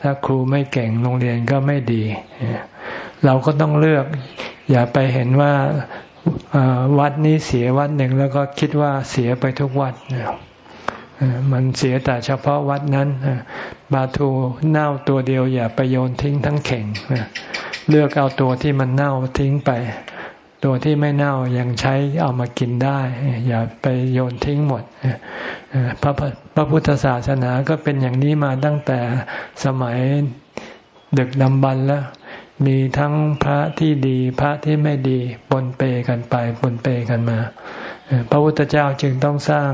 ถ้าครูไม่เก่งโรงเรียนก็ไม่ดี เราก็ต้องเลือก อย่าไปเห็นว่า วัดนี้เสียวัดหนึ่งแล้วก็คิดว่าเสียไปทุกวัดมันเสียแต่เฉพาะวัดนั้นบาทูเน่าตัวเดียวอย่าไปโยนทิ้งทั้งเข่งเลือกเอาตัวที่มันเน่าทิ้งไป ตัวที่ไม่เน่ายังใช้เอามากินได้ อย่าไปโยนทิ้งหมดพระพระพุทธศาสนาก็เป็นอย่างนี้มาตั้งแต่สมัยดึกดำบรรแล้ว มีทั้งพระที่ดีพระที่ไม่ดีปนเปกันไปปนเปกันมา พระพุทธเจ้าจึงต้องสร้าง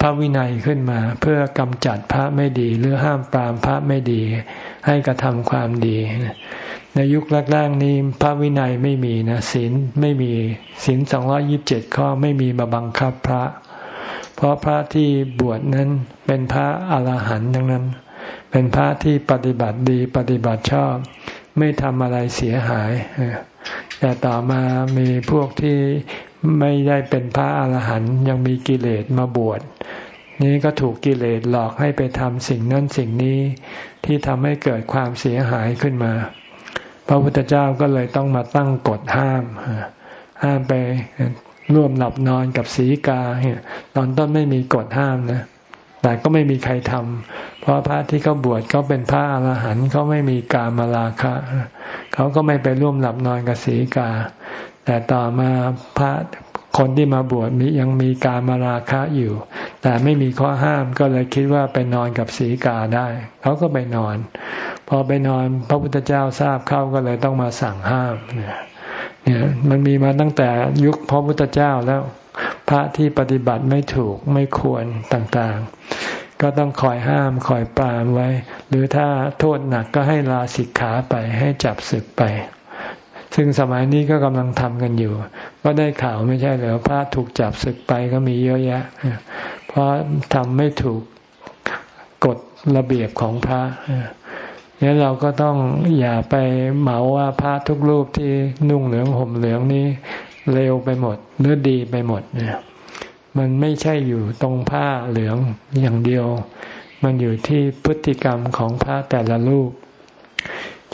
พระวินัยขึ้นมา เพื่อกำจัดพระไม่ดีหรือห้ามปรามพระไม่ดี ให้กระทำความดี ในยุคแรกๆนี้พระวินัยไม่มีนะศีลไม่มีศีลสองร้อยิบเจ็ดข้อไม่มีมาบังคับพระ เพราะพระที่บวชนั้นเป็นพระอรหันต์ทั้งนั้น เป็นพระที่ปฏิบัติดีปฏิบัติชอบ ไม่ทำอะไรเสียหาย แต่ต่อมามีพวกที่ไม่ได้เป็นพระอาหารหันต์ยังมีกิเลสมาบวช นี้ก็ถูกกิเลสหลอกให้ไปทำสิ่งนั้นสิ่งนี้ที่ทำให้เกิดความเสียหายขึ้นมา พระพุทธเจ้าก็เลยต้องมาตั้งกฎห้าม ห้ามไปร่วมหลับนอนกับสีกาตอนต้นไม่มีกฎห้ามนะ แต่ก็ไม่มีใครทำเพราะพระที่เขาบวชเขาเป็นพระอรหันต์เขาไม่มีกามาลาคะเขาก็ไม่ไปร่วมหลับนอนกับศีกา แต่ต่อมาพระคนที่มาบวชมียังมีกามาราคะอยู่ แต่ไม่มีข้อห้ามก็เลยคิดว่าไปนอนกับศีกาได้เขาก็ไปนอน พอไปนอนพระพุทธเจ้าทราบเข้าก็เลยต้องมาสั่งห้ามเนี่ยมันมีมาตั้งแต่ยุคพระพุทธเจ้าแล้ว พระที่ปฏิบัติไม่ถูกไม่ควรต่างๆ ก็ต้องคอยห้ามคอยปรามไว้ หรือถ้าโทษหนักก็ให้ลาสิกขาไปให้จับศึกไป ซึ่งสมัยนี้ก็กำลังทำกันอยู่ ก็ได้ข่าวไม่ใช่เหรอพระถูกจับศึกไปก็มีเยอะแยะ เพราะทำไม่ถูกกฎระเบียบของพระนี้เราก็ต้องอย่าไปเหมาว่าพระทุกรูปที่นุ่งเหลืองห่มเหลืองนี้ เร็วไปหมดหรือดีไปหมดเนี่ยมันไม่ใช่อยู่ตรงผ้าเหลืองอย่างเดียว มันอยู่ที่พฤติกรรมของพระแต่ละรูป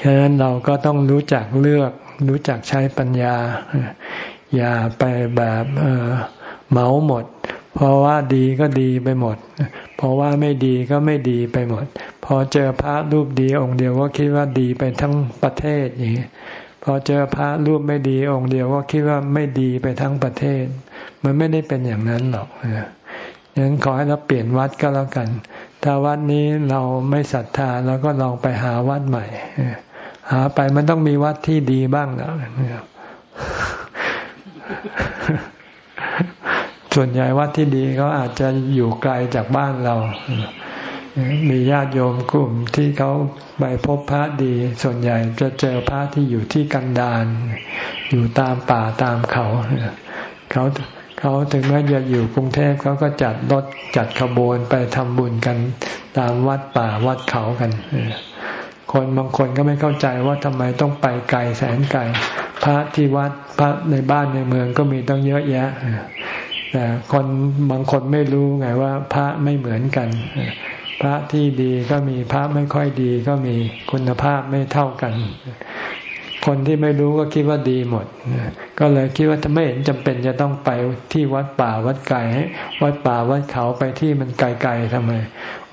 ฉะนั้นเราก็ต้องรู้จักเลือก รู้จักใช้ปัญญา อย่าไปแบบเหมาหมด เพราะว่าดีก็ดีไปหมด เพราะว่าไม่ดีก็ไม่ดีไปหมด พอเจอพระรูปดีองค์เดียวก็คิดว่าดีไปทั้งประเทศอย่างนี้ พอเจอพระรูปไม่ดีองค์เดียวก็คิดว่าไม่ดีไปทั้งประเทศ มันไม่ได้เป็นอย่างนั้นหรอกฉะนั้นขอให้เราเปลี่ยนวัดก็แล้วกัน ถ้าวัดนี้เราไม่ศรัทธาเราก็ลองไปหาวัดใหม่ หาไปมันต้องมีวัดที่ดีบ้างนะส่วนใหญ่วัดที่ดีเขาอาจจะอยู่ไกลจากบ้านเรา มีญาติโยมกลุ่มที่เขาไปพบพระดี ส่วนใหญ่จะเจอพระที่อยู่ที่กันดารอยู่ตามป่าตามเขา เขาเขาถึงแม้จะอยู่กรุงเทพเขาก็จัดรถจัดขบวนไปทำบุญกันตามวัดป่าวัดเขากันคนบางคนก็ไม่เข้าใจว่าทำไมต้องไปไกลแสนไกลพระที่วัดพระในบ้านในเมืองก็มีต้องเยอะแยะแต่คนบางคนไม่รู้ไงว่า พระไม่เหมือนกัน ระที่ดีก็มีพระไม่ค่อยดีก็มีคุณภาพไม่เท่ากัน คนที่ไม่รู้ก็คิดว่าดีหมด ก็เลยคิดว่าไม่เห็นจำเป็นจะต้องไปที่วัดป่าวัดไกลวัดป่าวัดเขาไปที่มันไกลๆทำไม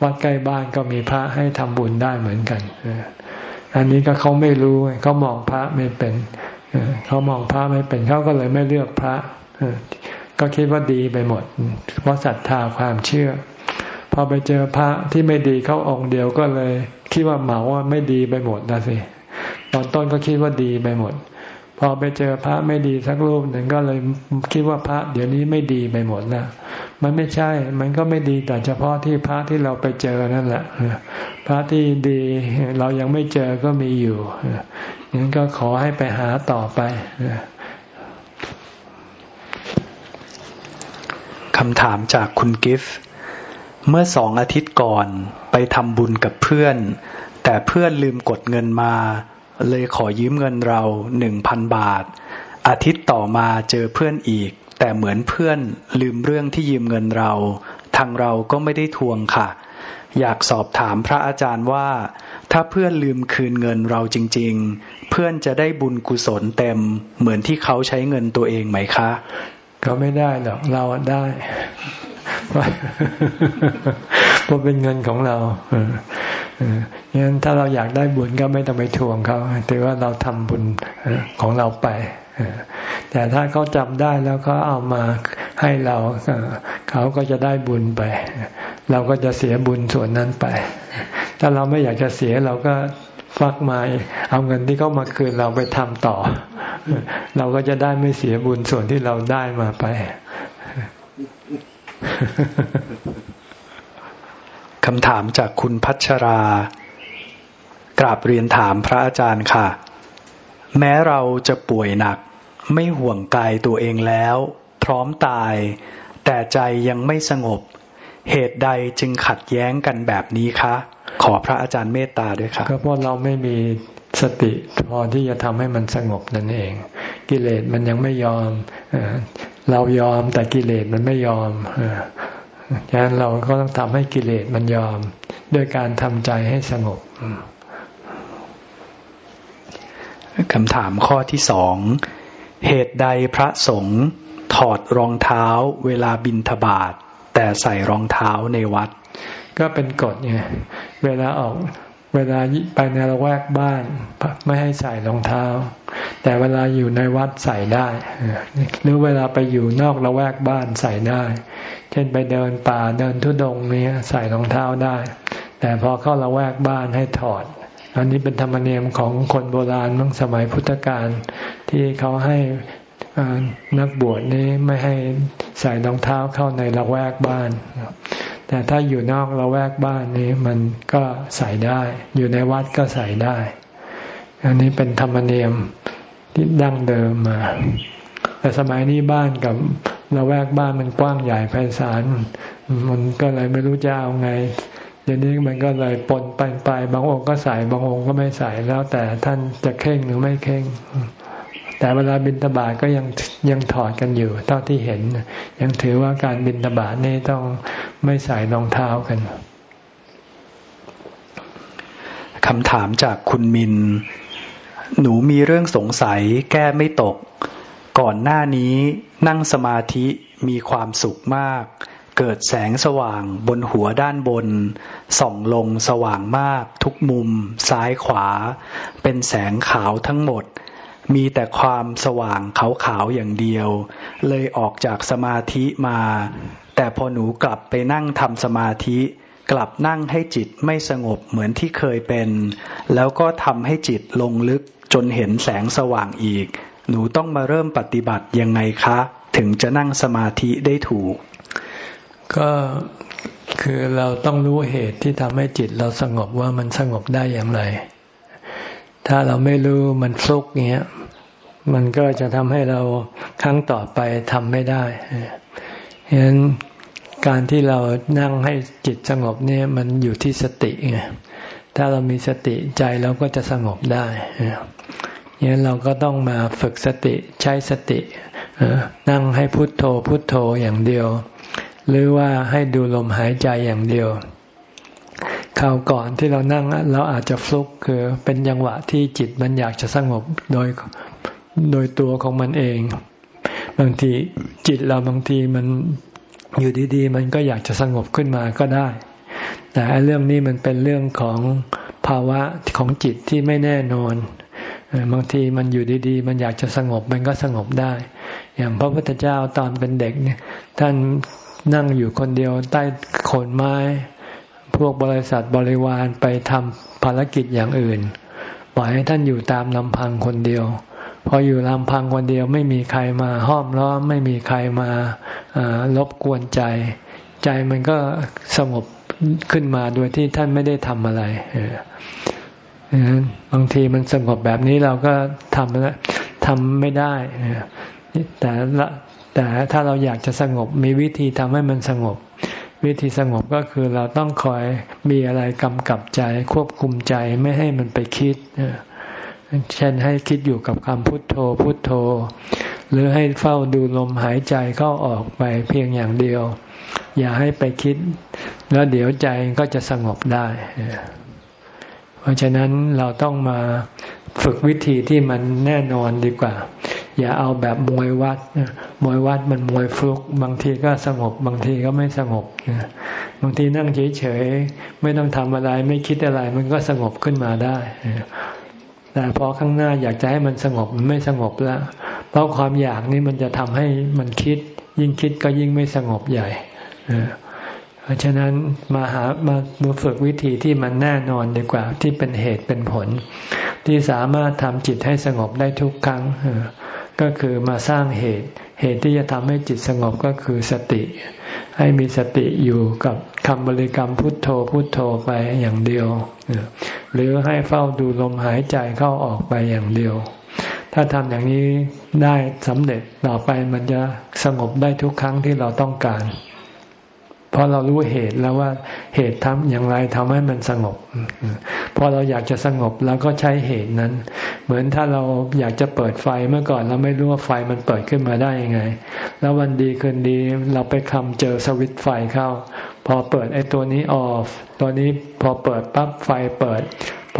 วัดใกล้บ้านก็มีพระให้ทำบุญได้เหมือนกันอันนี้ก็เขาไม่รู้เขามองพระไม่เป็นเขามองพระไม่เป็นเขาก็เลยไม่เลือกพระก็คิดว่าดีไปหมด เพราะศรัทธาความเชื่อ พอไปเจอพระที่ไม่ดีเขาองค์เดียวก็เลย คิดว่าเหมาว่าไม่ดีไปหมดนะสิตอนต้นก็คิดว่าดีไปหมด พอไปเจอพระไม่ดีสักรูปหนึ่งก็เลยคิดว่าพระ เดี๋ยวนี้ไม่ดีไปหมดนะมันไม่ใช่ มันก็ไม่ดีแต่เฉพาะที่พระที่เราไปเจอนั่นแหละพระที่ดีเรายังไม่เจอก็มีอยู่งั้นก็ขอให้ไปหาต่อไปคำถามจากคุณกิฟต์ เมื่อสองอาทิตย์ก่อนไปทำบุญกับเพื่อน แต่เพื่อนลืมกดเงินมา เลยขอยืมเงินเราหนึ่งพันบาท อาทิตย์ต่อมาเจอเพื่อนอีก แต่เหมือนเพื่อนลืมเรื่องที่ยืมเงินเรา ทางเราก็ไม่ได้ทวงค่ะ อยากสอบถามพระอาจารย์ว่า ถ้าเพื่อนลืมคืนเงินเราจริง ๆ เพื่อนจะได้บุญกุศลเต็ม เหมือนที่เขาใช้เงินตัวเองไหมคะ ก็ไม่ได้หรอกเราได้ เพราะเป็นเงินของเรางั้นถ้าเราอยากได้บุญก็ไม่ต้องไปทวงเขาถือว่าเราทำบุญของเราไปแต่ถ้าเขาจำได้แล้วก็เอามาให้เราเขาก็จะได้บุญไป เราก็จะเสียบุญส่วนนั้นไป ถ้าเราไม่อยากจะเสียเราก็ฟักมาเอาเงินที่เขามาคืนเราไปทำต่อ เราก็จะได้ไม่เสียบุญส่วนที่เราได้มาไป คำถามจากคุณพัชรากราบเรียนถามพระอาจารย์ค่ะ แม้เราจะป่วยหนัก ไม่ห่วงกายตัวเองแล้ว พร้อมตาย แต่ใจยังไม่สงบ เหตุใดจึงขัดแย้งกันแบบนี้คะ ขอพระอาจารย์เมตตาด้วยค่ะก็เพราะเราไม่มีสติพอที่จะทำให้มันสงบนั่นเอง กิเลสมันยังไม่ยอม เรายอมแต่กิเลสมันไม่ยอมฉะนั้นเราก็ต้องทำให้กิเลสมันยอม ด้วยการทำใจให้สงบคำถามข้อที่สอง เหตุใดพระสงฆ์ถอดรองเท้าเวลาบินทบาทแต่ใส่รองเท้าในวัด ก็เป็นกฎไงเวลาออก เวลาไปในละแวกบ้านไม่ให้ใส่รองเท้า แต่เวลาอยู่ในวัดใส่ได้ หรือเวลาไปอยู่นอกละแวกบ้านใส่ได้ เช่นไปเดินป่าเดินทุดงนี้ใส่รองเท้าได้ แต่พอเข้าละแวกบ้านให้ถอด อันนี้เป็นธรรมเนียมของคนโบราณเมื่อสมัยพุทธกาลที่เขาให้นักบวชนี้ไม่ให้ใส่รองเท้าเข้าในละแวกบ้าน แต่ถ้าอยู่นอกละแวกบ้านนี้มันก็ใส่ได้ อยู่ในวัดก็ใส่ได้ อันนี้เป็นธรรมเนียมที่ดั้งเดิมมา แต่สมัยนี้บ้านกับละแวกบ้านมันกว้างใหญ่ไพศาลมันก็เลยไม่รู้จะเอาไงเดี๋ยวนี้มันก็เลยปนไปไปบางองค์ก็ใส่บางองค์ก็ไม่ใส่แล้วแต่ท่านจะเข่งหรือไม่เข่ง แต่เวลาบินตบาทก็ยังยังถอดกันอยู่เท่าที่เห็น ยังถือว่าการบินตบาทนี่ต้องไม่ใส่รองเท้ากันคำถามจากคุณมิน หนูมีเรื่องสงสัยแก้ไม่ตก ก่อนหน้านี้นั่งสมาธิมีความสุขมาก เกิดแสงสว่างบนหัวด้านบน ส่องลงสว่างมากทุกมุม ซ้ายขวา เป็นแสงขาวทั้งหมด มีแต่ความสว่างขาวๆอย่างเดียว เลยออกจากสมาธิมา แต่พอหนูกลับไปนั่งทำสมาธิกลับนั่งให้จิตไม่สงบเหมือนที่เคยเป็น แล้วก็ทำให้จิตลงลึกจนเห็นแสงสว่างอีก หนูต้องมาเริ่มปฏิบัติยังไงคะ ถึงจะนั่งสมาธิได้ถูก ก็คือเราต้องรู้เหตุที่ทำให้จิตเราสงบว่ามันสงบได้อย่างไร ถ้าเราไม่รู้มันฟลุกเงี้ย มันก็จะทำให้เราครั้งต่อไปทำไม่ได้ฉะนั้นการที่เรานั่งให้จิตสงบเนี่ยมันอยู่ที่สติไงถ้าเรามีสติใจเราก็จะสงบได้ยังนั้นเราก็ต้องมาฝึกสติใช้สตินั่งให้พุทโธพุทโธอย่างเดียว หรือว่าให้ดูลมหายใจอย่างเดียวคราวก่อนที่เรานั่งเราอาจจะฟลุกคือเป็นยังหวะที่จิตมันอยากจะสงบโดย โดยตัวของมันเอง บางทีจิตเราบางทีมันอยู่ดีๆ มันก็อยากจะสงบขึ้นมาก็ได้ แต่เรื่องนี้มันเป็นเรื่องของภาวะของจิตที่ไม่แน่นอน บางทีมันอยู่ดีๆ มันอยากจะสงบมันก็สงบได้ อย่างพระพุทธเจ้าตอนเป็นเด็กเนี่ย ท่านนั่งอยู่คนเดียวใต้โคนไม้ พวกบริษัทบริวารไปทำภารกิจอย่างอื่น ปล่อยให้ท่านอยู่ตามลำพังคนเดียว พออยู่ลำพังคนเดียวไม่มีใครมาห้อมล้อมไม่มีใครมารบกวนใจ ใจมันก็สงบขึ้นมาโดยที่ท่านไม่ได้ทำอะไรบางทีมันสงบแบบนี้เราก็ทำแล้วทำไม่ได้แต่ละแต่ถ้าเราอยากจะสงบมีวิธีทำให้มันสงบ วิธีสงบก็คือเราต้องคอยมีอะไรกำกับใจ ควบคุมใจไม่ให้มันไปคิดเเช่นให้คิดอยู่กับคำพุทโธพุทโธ หรือให้เฝ้าดูลมหายใจเข้าออกไปเพียงอย่างเดียว อย่าให้ไปคิด แล้วเดี๋ยวใจก็จะสงบได้ เพราะฉะนั้นเราต้องมาฝึกวิธีที่มันแน่นอนดีกว่า อย่าเอาแบบมวยวัดมวยวัดมันมวยฟลุก บางทีก็สงบ บางทีก็ไม่สงบบางทีนั่งเฉยๆไม่ต้องทำอะไรไม่คิดอะไร มันก็สงบขึ้นมาได้ แต่พอข้างหน้าอยากจะให้มันสงบมันไม่สงบแล้ว เพราะความอยากนี้มันจะทำให้มันคิด ยิ่งคิดก็ยิ่งไม่สงบใหญ่เพราะฉะนั้นมาหามามาฝึกวิธีที่มันแน่นอนดีกว่า ที่เป็นเหตุเป็นผล ที่สามารถทำจิตให้สงบได้ทุกครั้งก็คือมาสร้างเหตุ เหตุที่จะทำให้จิตสงบก็คือสติ ให้มีสติอยู่กับคำบริกรรมพุทโธพุทโธไปอย่างเดียว หรือให้เฝ้าดูลมหายใจเข้าออกไปอย่างเดียว ถ้าทำอย่างนี้ได้สำเร็จต่อไปมันจะสงบได้ทุกครั้งที่เราต้องการ เพราะเรารู้เหตุแล้วว่าเหตุทำอย่างไรทำให้มันสงบ พอเราอยากจะสงบเราก็ใช้เหตุนั้น เหมือนถ้าเราอยากจะเปิดไฟเมื่อก่อนเราไม่รู้ว่าไฟมันเปิดขึ้นมาได้ยังไง แล้ววันดีคืนดีเราไปคำเจอสวิตไฟเข้า พอเปิดไอ้ตัวนี้ออฟตัวนี้พอเปิดปั๊บไฟเปิด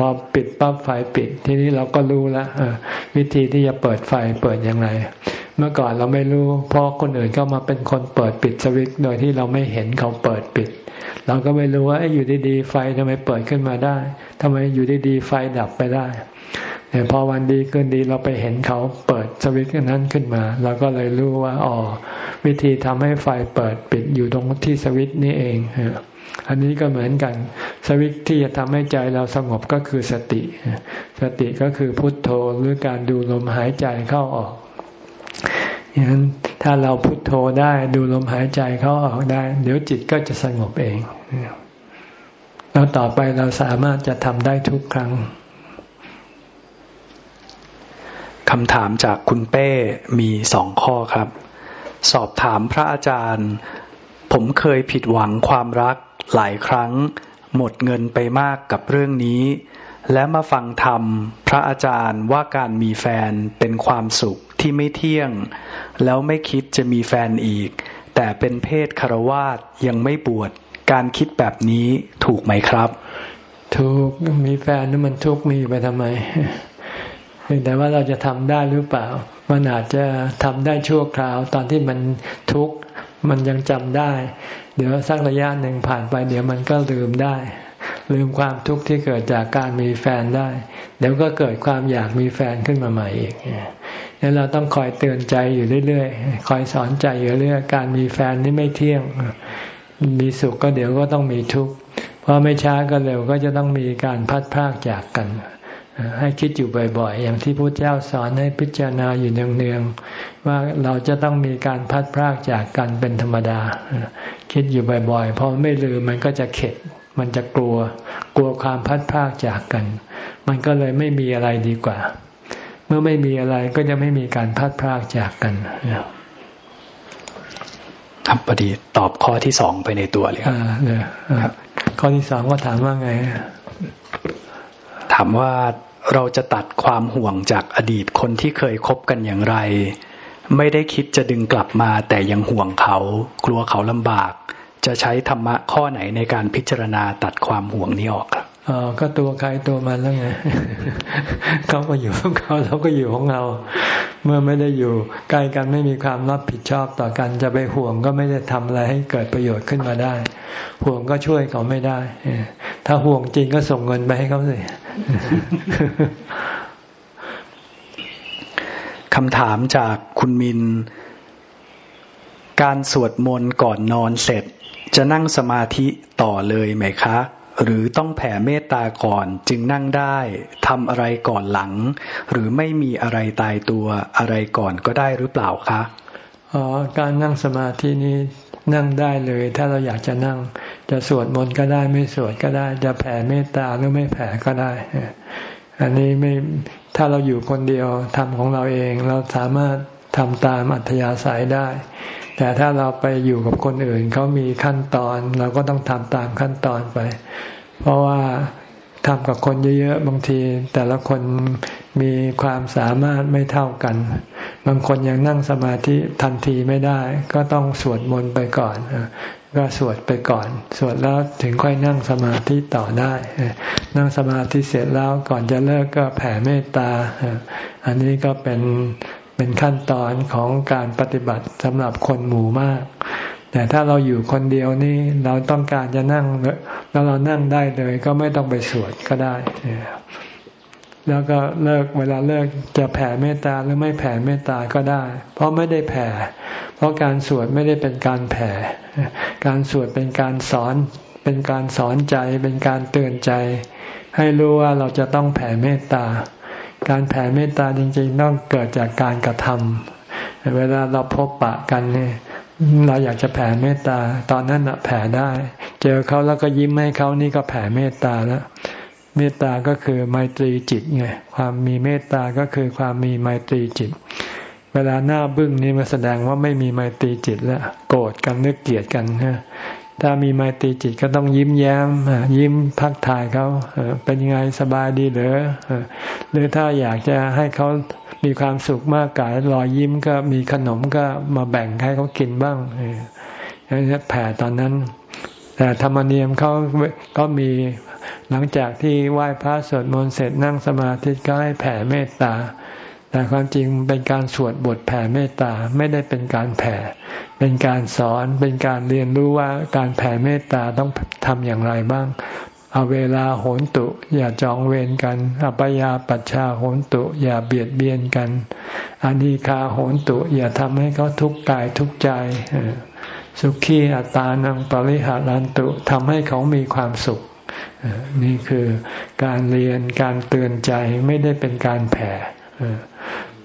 อปิดปั๊บไฟปิด ทีนี้เราก็รู้แล้ววิธีที่จะเปิดไฟเปิดยังไงเมื่อก่อนเราไม่รู้ เพราะคนอื่นก็มาเป็นคนเปิดปิดสวิตโดยที่เราไม่เห็นเขาเปิดปิด เราก็ไม่รู้ว่าอยู่ดีๆไฟทำไมเปิดขึ้นมาได้ทำไมอยู่ดีๆไฟดับไปได้แต่พอวันดีขึ้นดีเราไปเห็นเขาเปิดสวิตนั้นขึ้นมาเราก็เลยรู้ว่าอ๋อวิธีทำให้ไฟเปิดปิดอยู่ตรงที่สวิตนี้เอง อันนี้ก็เหมือนกัน สวิตที่จะทำให้ใจเราสงบก็คือสติ สติก็คือพุทโธหรือการดูลมหายใจเข้าออกอย่างนั้นถ้าเราพุทโธได้ดูลมหายใจเข้าออกได้ เดี๋ยวจิตก็จะสงบเองแล้วต่อไปเราสามารถจะทำได้ทุกครั้งคำถามจากคุณเป้มีสองข้อครับ สอบถามพระอาจารย์ ผมเคยผิดหวังความรัก หลายครั้งหมดเงินไปมากกับเรื่องนี้ และมาฟังธรรม พระอาจารย์ว่าการมีแฟนเป็นความสุขที่ไม่เที่ยง แล้วไม่คิดจะมีแฟนอีก แต่เป็นเพศคารวาสยังไม่บวชการคิดแบบนี้ถูกไหมครับ ถูกมีแฟนนี่มันทุกข์มีไปทำไมแต่ว่าเราจะทำได้หรือเปล่า มันอาจจะทำได้ชั่วคราว ตอนที่มันทุกข์มันยังจำได้ ดี๋ยวสักระยะหนึ่งผ่านไป เดี๋ยวมันก็ลืมได้ ลืมความทุกข์ที่เกิดจากการมีแฟนได้ เดี๋ยวก็เกิดความอยากมีแฟนขึ้นมาใหม่อีกนี่เราต้องคอยเตือนใจอยู่เรื่อยๆ คอยสอนใจอยู่เรื่อยการมีแฟนนี่ไม่เที่ยง มีสุขก็เดี๋ยวก็ต้องมีทุกข์ เพราะไม่ช้าก็เร็วก็จะต้องมีการพัดพรากจากกัน ให้คิดอยู่บ่อยๆ อย่างที่พระเจ้าสอนให้พิจารณาอยู่เนืองๆ ว่าเราจะต้องมีการพัดพรากจากกันเป็นธรรมดา คิดอยู่บ่อยๆ พอไม่ลืมมันก็จะเข็ด มันจะกลัว กลัวความพัดพากจากกัน มันก็เลยไม่มีอะไรดีกว่า เมื่อไม่มีอะไรก็จะไม่มีการพัดพากจากกันครับพอดีตอบข้อที่สองไปในตัวเลยครับข้อที่สองก็ถามว่าไง ถามว่าเราจะตัดความห่วงจากอดีตคนที่เคยคบกันอย่างไร ไม่ได้คิดจะดึงกลับมาแต่ยังห่วงเขา กลัวเขาลำบาก จะใช้ธรรมะข้อไหนในการพิจารณาตัดความห่วงนี้ออกครับอ๋อก็ตัวใครตัวมันแล้วไงเขาก็อยู่ของเขาเราก็อยู่ของเรา เมื่อไม่ได้อยู่ใกล้กันไม่มีความรับผิดชอบต่อกัน จะไปห่วงก็ไม่ได้ทำอะไรให้เกิดประโยชน์ขึ้นมาได้ ห่วงก็ช่วยเขาไม่ได้ถ้าห่วงจริงก็ส่งเงินไปให้เขาสิคำถามจากคุณมิน การสวดมนต์ก่อนนอนเสร็จ จะนั่งสมาธิต่อเลยไหมคะ หรือต้องแผ่เมตตาก่อนจึงนั่งได้ทำอะไรก่อนหลัง หรือไม่มีอะไรตายตัวอะไรก่อนก็ได้หรือเปล่าคะอ๋อการนั่งสมาธินี้นั่งได้เลย ถ้าเราอยากจะนั่ง จะสวดมนต์ก็ได้ไม่สวดก็ได้ จะแผ่เมตตาหรือไม่แผ่ก็ได้ อันนี้ไม่ถ้าเราอยู่คนเดียวทำของเราเอง เราสามารถทำตามอัธยาศัยได้ แต่ถ้าเราไปอยู่กับคนอื่นเขามีขั้นตอน เราก็ต้องทำตามขั้นตอนไป เพราะว่าทำกับคนเยอะๆบางที แต่ละคนมีความสามารถไม่เท่ากัน บางคนยังนั่งสมาธิทันทีไม่ได้ ก็ต้องสวดมนต์ไปก่อนก็สวดไปก่อน สวดแล้วถึงค่อยนั่งสมาธิต่อได้ นั่งสมาธิเสร็จแล้วก่อนจะเลิกก็แผ่เมตตา อันนี้ก็เป็น เป็นขั้นตอนของการปฏิบัติสำหรับคนหมู่มาก แต่ถ้าเราอยู่คนเดียวนี่เราต้องการจะนั่งแล้วเรานั่งได้เลย ก็ไม่ต้องไปสวดก็ได้แล้วก็เลิกเวลาเลิกจะแผ่เมตตาหรือไม่แผ่เมตตาก็ได้ เพราะไม่ได้แผ่ เพราะการสวดไม่ได้เป็นการแผ่ การสวดเป็นการสอน เป็นการสอนใจ เป็นการเตือนใจ ให้รู้ว่าเราจะต้องแผ่เมตตา การแผ่เมตตาจริง ๆ ต้องเกิดจากการกระทำเวลาเราพบปะกันเนี่ยเราอยากจะแผ่เมตตา ตอนนั้นแผ่ได้ เจอเขาแล้วก็ยิ้มให้เขานี่ก็แผ่เมตตาแล้วเมตตาก็คือไมตรีจิตไงความมีเมตตาก็คือความมีไมตรีจิต เวลาหน้าบึ้งนี่มาแสดงว่าไม่มีไมตรีจิตแล้วโกรธกันนึกเกลียดกันฮะ ถ้ามีไมตรีจิตก็ต้องยิ้มแย้มยิ้มพักทายเขาเป็นยังไงสบายดีหรือหรือถ้าอยากจะให้เขามีความสุขมากกว่ารอยยิ้มก็มีขนมก็มาแบ่งให้เขากินบ้างอันนี้แผ่ตอนนั้น แต่ธรรมเนียมเขาก็มีหลังจากที่ไหว้พระสวดมนต์เสร็จนั่งสมาธิก็ให้แผ่เมตตา แต่ความจริงเป็นการสวดบทแผ่เมตตาไม่ได้เป็นการแผ่ เป็นการสอนเป็นการเรียนรู้ว่าการแผ่เมตตาต้องทำอย่างไรบ้างเอาเวลาโหนตุ อย่าจองเวรกันอปยาปัชชาโหนตุ อย่าเบียดเบียนกันอานิคาโหนตุ อย่าทำให้เขาทุกข์กายทุกข์ใจสุขีอัตานังปริหารันตุทำให้เขามีความสุข นี่คือการเรียนการเตือนใจไม่ได้เป็นการแผ่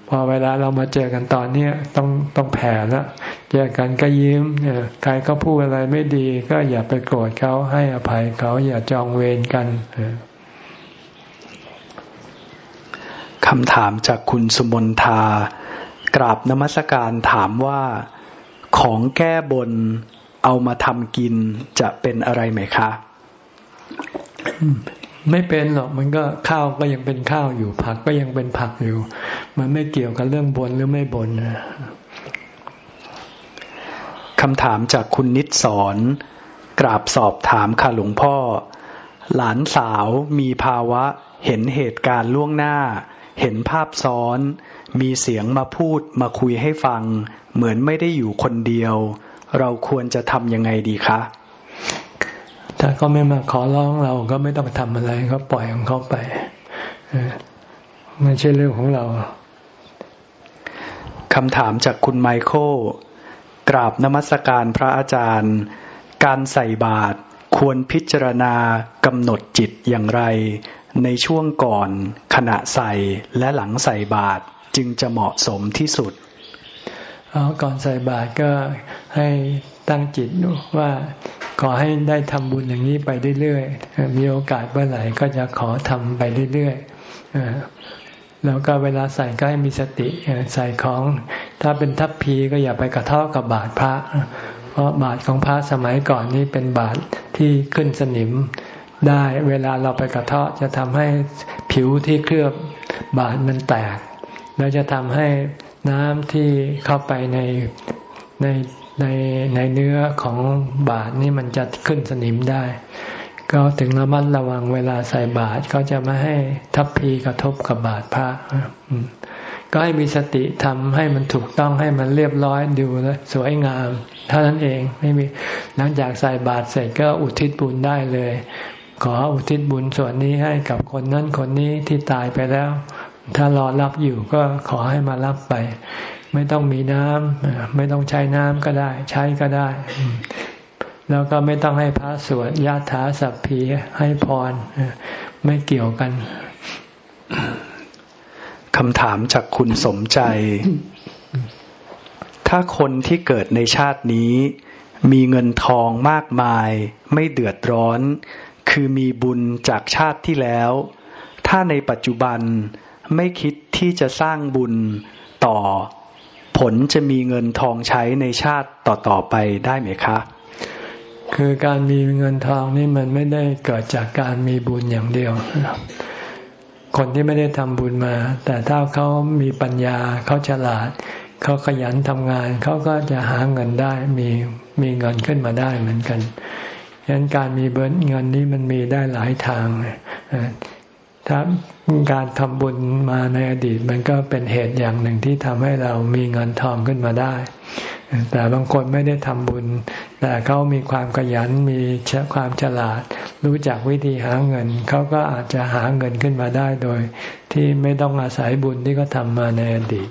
พอเวลาเรามาเจอกันตอนนี้ต้องต้องแผ่แล้วเจอกันก็ยิ้มใครก็พูดอะไรไม่ดี ก็อย่าไปโกรธเขาให้อภัยเขาอย่าจองเวรกันคำถามจากคุณสุมนทากราบนมัสการถามว่าของแก้บนเอามาทำกินจะเป็นอะไรไหมคะ ไม่เป็นหรอกมันก็ข้าวก็ยังเป็นข้าวอยู่ ผักก็ยังเป็นผักอยู่ มันไม่เกี่ยวกับเรื่องบนหรือไม่บนนะคำถามจากคุณนิดสอนกราบสอบถามค่ะหลวงพ่อ หลานสาวมีภาวะ เห็นเหตุการณ์ล่วงหน้า เห็นภาพซ้อน มีเสียงมาพูดมาคุยให้ฟัง เหมือนไม่ได้อยู่คนเดียว เราควรจะทำยังไงดีคะ ถ้าเขาไม่มาขอร้องเราก็ไม่ต้องทำอะไรก็ปล่อยของเขาไปไม่ใช่เรื่องของเราคำถามจากคุณไมโครกราบนมัสการพระอาจารย์ การใส่บาตรควรพิจารณากำหนดจิตอย่างไร ในช่วงก่อนขณะใส่และหลังใส่บาตรจึงจะเหมาะสมที่สุดก่อนใส่บาตรก็ให้ ตั้งจิตว่าขอให้ได้ทำบุญอย่างนี้ไปเรื่อยๆ มีโอกาสเมื่อไหร่ก็จะขอทำไปเรื่อยๆแล้วก็เวลาใส่ก็ให้มีสติใส่ของ ถ้าเป็นทัพพีก็อย่าไปกระเทาะกับบาทพระ เพราะบาทของพระสมัยก่อนนี้เป็นบาทที่ขึ้นสนิมได้เวลาเราไปกระเทาะจะทำให้ผิวที่เคลือบบาทมันแตก แล้วจะทำให้น้ำที่เข้าไปในใน ในในเนื้อของบาทนี่มันจะขึ้นสนิมได้ ก็ถึงระมัดระวังเวลาใส่บาตรเขาจะไม่ให้ทัพพีกระทบกับบาตรพระก็ให้มีสติทำให้มันถูกต้องให้มันเรียบร้อยดูแลสวยงามเท่านั้นเองไม่มีหลังจากใส่บาตรเสร็จก็อุทิศบุญได้เลย ขออุทิศบุญส่วนนี้ให้กับคนนั้นคนนี้ที่ตายไปแล้ว ถ้ารอรับอยู่ก็ขอให้มารับไป ไม่ต้องมีน้ำไม่ต้องใช้น้ำก็ได้ ใช้ก็ได้ แล้วก็ไม่ต้องให้พระสวดยาถาสัพพีให้พรไม่เกี่ยวกันคำถามจากคุณสมใจ ถ้าคนที่เกิดในชาตินี้ มีเงินทองมากมาย ไม่เดือดร้อน คือมีบุญจากชาติที่แล้ว ถ้าในปัจจุบันไม่คิดที่จะสร้างบุญต่อ ผลจะมีเงินทองใช้ในชาติต่อๆไปได้ไหมคะ คือการมีเงินทองนี่มันไม่ได้เกิดจากการมีบุญอย่างเดียว คนที่ไม่ได้ทำบุญมา แต่ถ้าเขามีปัญญาเขาฉลาด เขาขยันทำงาน เขาก็จะหาเงินได้มีมีเงินขึ้นมาได้เหมือนกันฉะนั้นการมีเบิเงินนี้มันมีได้หลายทาง ถ้าการทำบุญมาในอดีต มันก็เป็นเหตุอย่างหนึ่งที่ทำให้เรามีเงินทองขึ้นมาได้ แต่บางคนไม่ได้ทำบุญ แต่เขามีความขยันมีความฉลาด รู้จักวิธีหาเงิน เขาก็อาจจะหาเงินขึ้นมาได้โดย ที่ไม่ต้องอาศัยบุญที่เขาทำมาในอดีต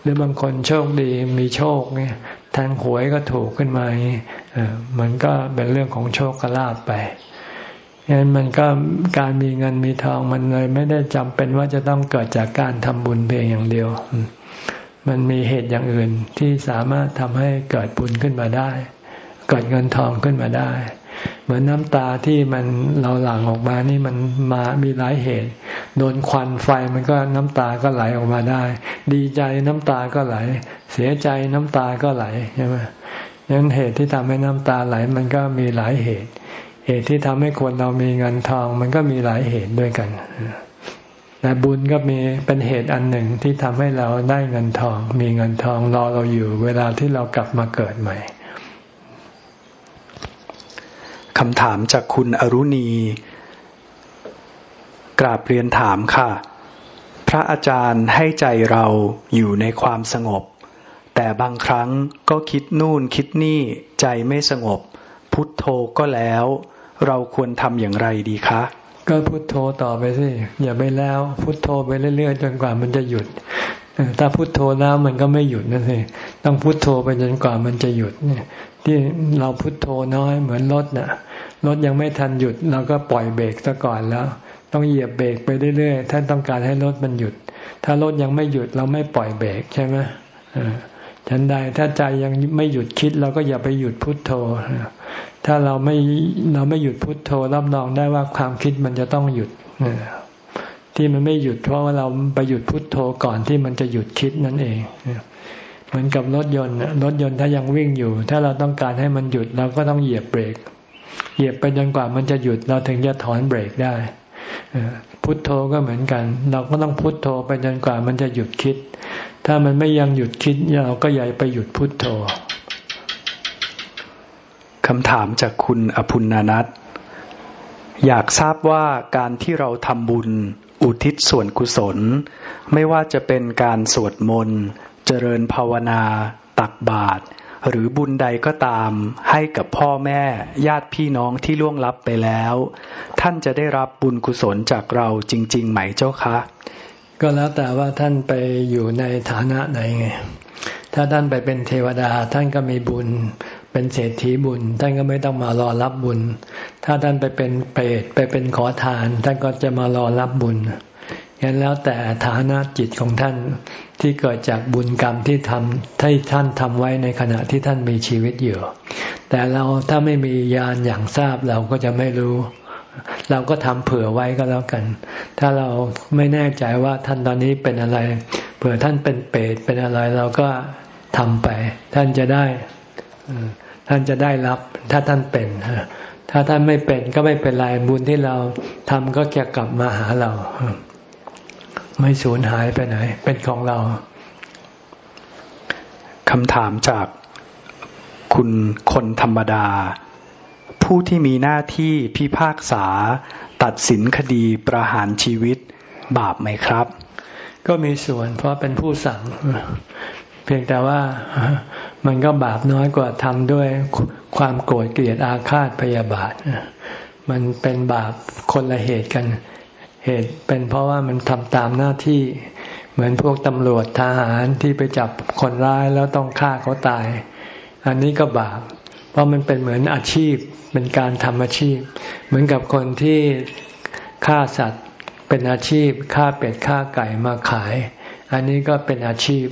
หรือบางคนโชคดีมีโชคเนี่ยทางหวยก็ถูกขึ้นมาเออมันก็เป็นเรื่องของโชคกลาบไป ฉะนั้นมันก็การมีเงินมีทองมันเลยไม่ได้จำเป็นว่าจะต้องเกิดจากการทำบุญเพียงอย่างเดียว มันมีเหตุอย่างอื่นที่สามารถทำให้เกิดบุญขึ้นมาได้ เกิดเงินทองขึ้นมาได้ เหมือนน้ำตาที่มันเราหลั่งออกมานี่มันมามีหลายเหตุ โดนควันไฟมันก็น้ำตาก็ไหลออกมาได้ ดีใจน้ำตาก็ไหล เสียใจน้ำตาก็ไหลใช่ไหมดังนั้นเหตุที่ทำให้น้ำตาไหลมันก็มีหลายเหตุ ตุที่ทำให้คนเรามีเงินทอง มันก็มีหลายเหตุด้วยกันแต่บุญก็มีเป็นเหตุอันหนึ่งที่ทำให้เราได้เงินทอง มีเงินทองรอเราอยู่ เวลาที่เรากลับมาเกิดใหม่คำถามจากคุณอรุณี กราบเรียนถามค่ะ พระอาจารย์ให้ใจเราอยู่ในความสงบ แต่บางครั้งก็คิดนู่นคิดนี่ใจไม่สงบ พุทโธก็แล้ว เราควรทำอย่างไรดีคะ ก็พุทโธต่อไปสิอย่าไปแล้ว พุทโธไปเรื่อยๆจนกว่ามันจะหยุดถ้าพุทโธแล้วมันก็ไม่หยุดนั่นสิต้องพุทโธไปจนกว่ามันจะหยุดเนี่ยที่เราพุทโธน้อยเหมือนรถน่ะรถยังไม่ทันหยุดเราก็ปล่อยเบรกซะก่อนแล้ว ต้องเหยียบเบรกไปเรื่อยๆท่านต้องการให้รถมันหยุด ถ้ารถยังไม่หยุดเราไม่ปล่อยเบรกใช่ไหมฉันใดถ้าใจยังไม่หยุดคิดเราก็อย่าไปหยุดพุทโธ ถ้าเราไม่เราไม่หยุดพุทโธรับรองได้ว่าความคิดมันจะต้องหยุดที่มันไม่หยุดเพราะว่าเราไปหยุดพุทโธก่อนที่มันจะหยุดคิดนั่นเองเหมือนกับรถยนต์รถยนต์ถ้ายังวิ่งอยู่ ถ้าเราต้องการให้มันหยุดเราก็ต้องเหยียบเบรก เหยียบไปจนกว่ามันจะหยุดเราถึงจะถอนเบรกได้พุทโธก็เหมือนกัน เราก็ต้องพุทโธไปจนกว่ามันจะหยุดคิด ถ้ามันไม่ยังหยุดคิดเราก็อย่าไปหยุดพุทโธ คำถามจากคุณอภุณนัทอยากทราบว่าการที่เราทำบุญอุทิศส่วนกุศล ไม่ว่าจะเป็นการสวดมนต์เจริญภาวนา ตักบาตรหรือบุญใดก็ตามให้กับพ่อแม่ญาติพี่น้องที่ล่วงลับไปแล้ว ท่านจะได้รับบุญกุศลจากเราจริง ๆ ไหมเจ้าคะ ก็แล้วแต่ว่าท่านไปอยู่ในฐานะไหนไงถ้าท่านไปเป็นเทวดาท่านก็มีบุญ เป็นเศรษฐีบุญ ท่านก็ไม่ต้องมารอรับบุญ ถ้าท่านไปเป็นเปรตไปเป็นขอทาน ท่านก็จะมารอรับบุญงั้นแล้วแต่ฐานะจิตของท่านที่เกิดจากบุญกรรมที่ทำที่ท่านทำไว้ในขณะที่ท่านมีชีวิตอยู่ แต่เราถ้าไม่มีญาณอย่างทราบเราก็จะไม่รู้ เราก็ทำเผื่อไว้ก็แล้วกัน ถ้าเราไม่แน่ใจว่าท่านตอนนี้เป็นอะไร เผื่อท่านเป็นเปรตเป็นอะไรเราก็ทำไป ท่านจะได้ ท่านจะได้รับถ้าท่านเป็นถ้าท่านไม่เป็นก็ไม่เป็นไรบุญที่เราทำก็จะกลับมาหาเรา ไม่สูญหายไปไหน เป็นของเราคำถามจากคุณคนธรรมดา ผู้ที่มีหน้าที่พิพากษา ตัดสินคดีประหารชีวิตบาปไหมครับ ก็มีส่วนเพราะเป็นผู้สั่ง เพียงแต่ว่า มันก็บาปน้อยกว่าทำด้วยความโกรธเกลียดอาฆาตพยาบาท มันเป็นบาปคนละเหตุกัน เหตุเป็นเพราะว่ามันทำตามหน้าที่ เหมือนพวกตำรวจทหารที่ไปจับคนร้ายแล้วต้องฆ่าเขาตาย อันนี้ก็บาป เพราะมันเป็นเหมือนอาชีพ เป็นการทำอาชีพ เหมือนกับคนที่ฆ่าสัตว์เป็นอาชีพฆ่าเป็ดฆ่าไก่มาขาย อันนี้ก็เป็นอาชีพ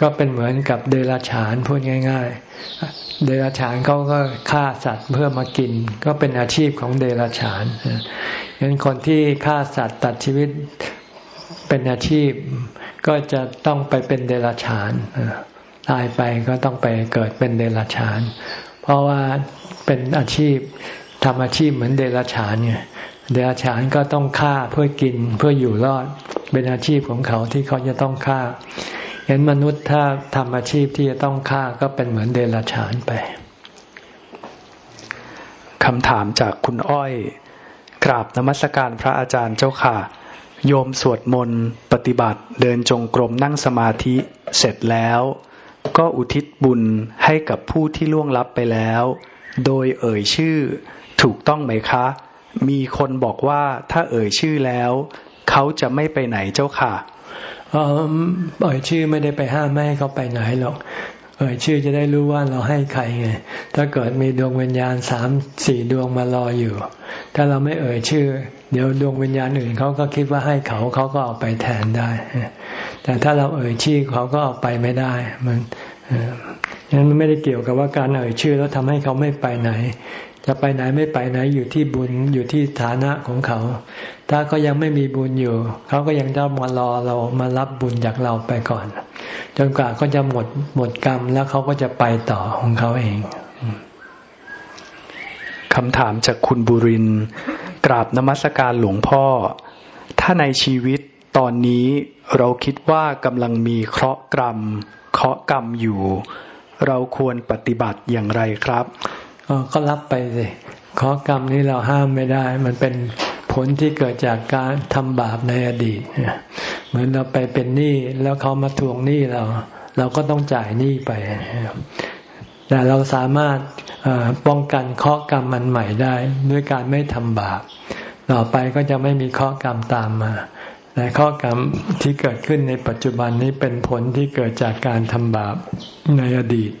ก็เป็นเหมือนกับเดรัจฉานพูดง่าย ๆ เดรัจฉานเขาก็ฆ่าสัตว์เพื่อมากิน ก็เป็นอาชีพของเดรัจฉานฉะนั้นคนที่ฆ่าสัตว์ตัดชีวิตเป็นอาชีพ ก็จะต้องไปเป็นเดรัจฉานตายไปก็ต้องไปเกิดเป็นเดรัจฉาน เพราะว่าเป็นอาชีพทำอาชีพเหมือนเดรัจฉานไงเดรัจฉานก็ต้องฆ่าเพื่อกินเพื่ออยู่รอด เป็นอาชีพของเขาที่เขาจะต้องฆ่า เห็นมนุษย์ถ้าทำอาชีพที่จะต้องฆ่าก็เป็นเหมือนเดรัจฉานไปคำถามจากคุณอ้อย กราบนมัสการพระอาจารย์เจ้าค่ะ โยมสวดมนต์ปฏิบัติเดินจงกรมนั่งสมาธิเสร็จแล้ว ก็อุทิศบุญให้กับผู้ที่ล่วงลับไปแล้ว โดยเอ่ยชื่อถูกต้องไหมคะ มีคนบอกว่าถ้าเอ่ยชื่อแล้ว เขาจะไม่ไปไหนเจ้าค่ะ เอ่ยชื่อไม่ได้ไปห้ามไม่ให้เขาไปไหนหรอก เอ่ยชื่อจะได้รู้ว่าเราให้ใครไง ถ้าเกิดมีดวงวิญญาณสามสี่ดวงมารออยู่ ถ้าเราไม่เอ่ยชื่อ เดี๋ยวดวงวิญญาณอื่นเขาก็คิดว่าให้เขาเขาก็เอาไปแทนได้ แต่ถ้าเราเอ่ยชื่อเขาก็เอาไปไม่ได้ มันนั้นมันไม่ได้เกี่ยวกับว่าการเอ่ยชื่อแล้วทำให้เขาไม่ไปไหน จะไปไหนไม่ไปไหนอยู่ที่บุญอยู่ที่ฐานะของเขา ถ้าเขายังไม่มีบุญอยู่ เขาก็ยังจะมารอเรามารับบุญจากเราไปก่อน จนกว่าเขาจะหมดหมดกรรมแล้วเขาก็จะไปต่อของเขาเองคำถามจากคุณบุรินกราบนมัสการหลวงพ่อ ถ้าในชีวิตตอนนี้เราคิดว่ากำลังมีเคราะห์กรรม เคราะห์กรรมอยู่ เราควรปฏิบัติอย่างไรครับก็รับไปสิขอกรรมนี้เราห้ามไม่ได้ มันเป็น ผลที่เกิดจากการทำบาปในอดีต เหมือนเราไปเป็นหนี้แล้วเขามาทวงหนี้เรา เราก็ต้องจ่ายหนี้ไป แต่เราสามารถป้องกันข้อกรรมมันใหม่ได้ ด้วยการไม่ทำบาป ต่อไปก็จะไม่มีข้อกรรมตามมาแต่ข้อกรรมที่เกิดขึ้นในปัจจุบันนี้เป็นผลที่เกิดจากการทำบาปในอดีต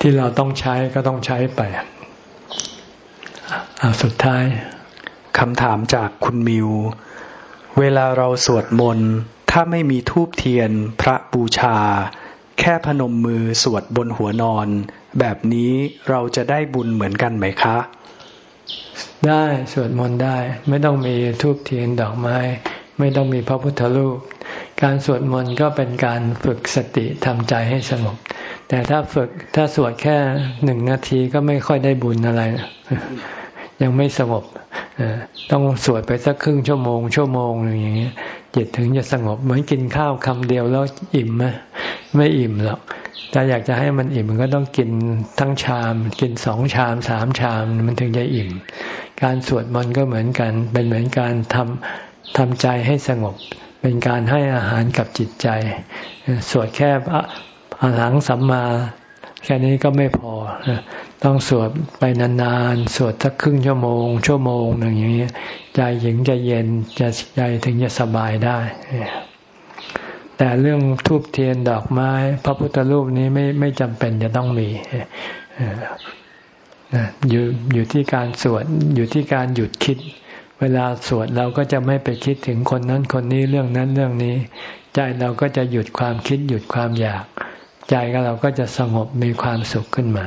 ที่เราต้องใช้ก็ต้องใช้ไปอาสุดท้าย คำถามจากคุณมิว เวลาเราสวดมนต์ถ้าไม่มีทูบเทียนพระบูชา แค่พนมมือสวดบนหัวนอน แบบนี้เราจะได้บุญเหมือนกันไหมคะ ได้สวดมนต์ได้ ไม่ต้องมีทูบเทียนดอกไม้ ไม่ต้องมีพระพุทธรูป การสวดมนต์ก็เป็นการฝึกสติทำใจให้สงบแต่ถ้าฝึกถ้าสวดแค่หนึ่งนาทีก็ไม่ค่อยได้บุญอะไร ยังไม่สงบต้องสวดไปสักครึ่งชั่วโมง ชั่วโมงอย่างเงี้ยจิตถึงจะสงบ เหมือนกินข้าวคำเดียวแล้วอิ่มไหมไม่อิ่มหรอกถ้าอยากจะให้มันอิ่มมันก็ต้องกินทั้งชาม กินสองชามสามชามมันถึงจะอิ่ม การสวดมนต์ก็เหมือนกัน เป็นเหมือนการทำทำใจให้สงบ เป็นการให้อาหารกับจิตใจ สวดแค่อาหารสัมมาแค่นี้ก็ไม่พอ ต้องสวดไปนานๆ สวดสักครึ่งชั่วโมง ชั่วโมงหนึ่งอย่างนี้ใจหญิงจะเย็นจะใจถึงจะสบายได้ แต่เรื่องทูบเทียนดอกไม้ พระพุทธรูปนี้ไม่ไม่จำเป็นจะต้องมีอยู่อยู่ที่การสวดอยู่ที่การหยุดคิด เวลาสวดเราก็จะไม่ไปคิดถึงคนนั้นคนนี้เรื่องนั้นเรื่องนี้ ใจเราก็จะหยุดความคิดหยุดความอยาก ใจก็เราก็จะสงบมีความสุขขึ้นมา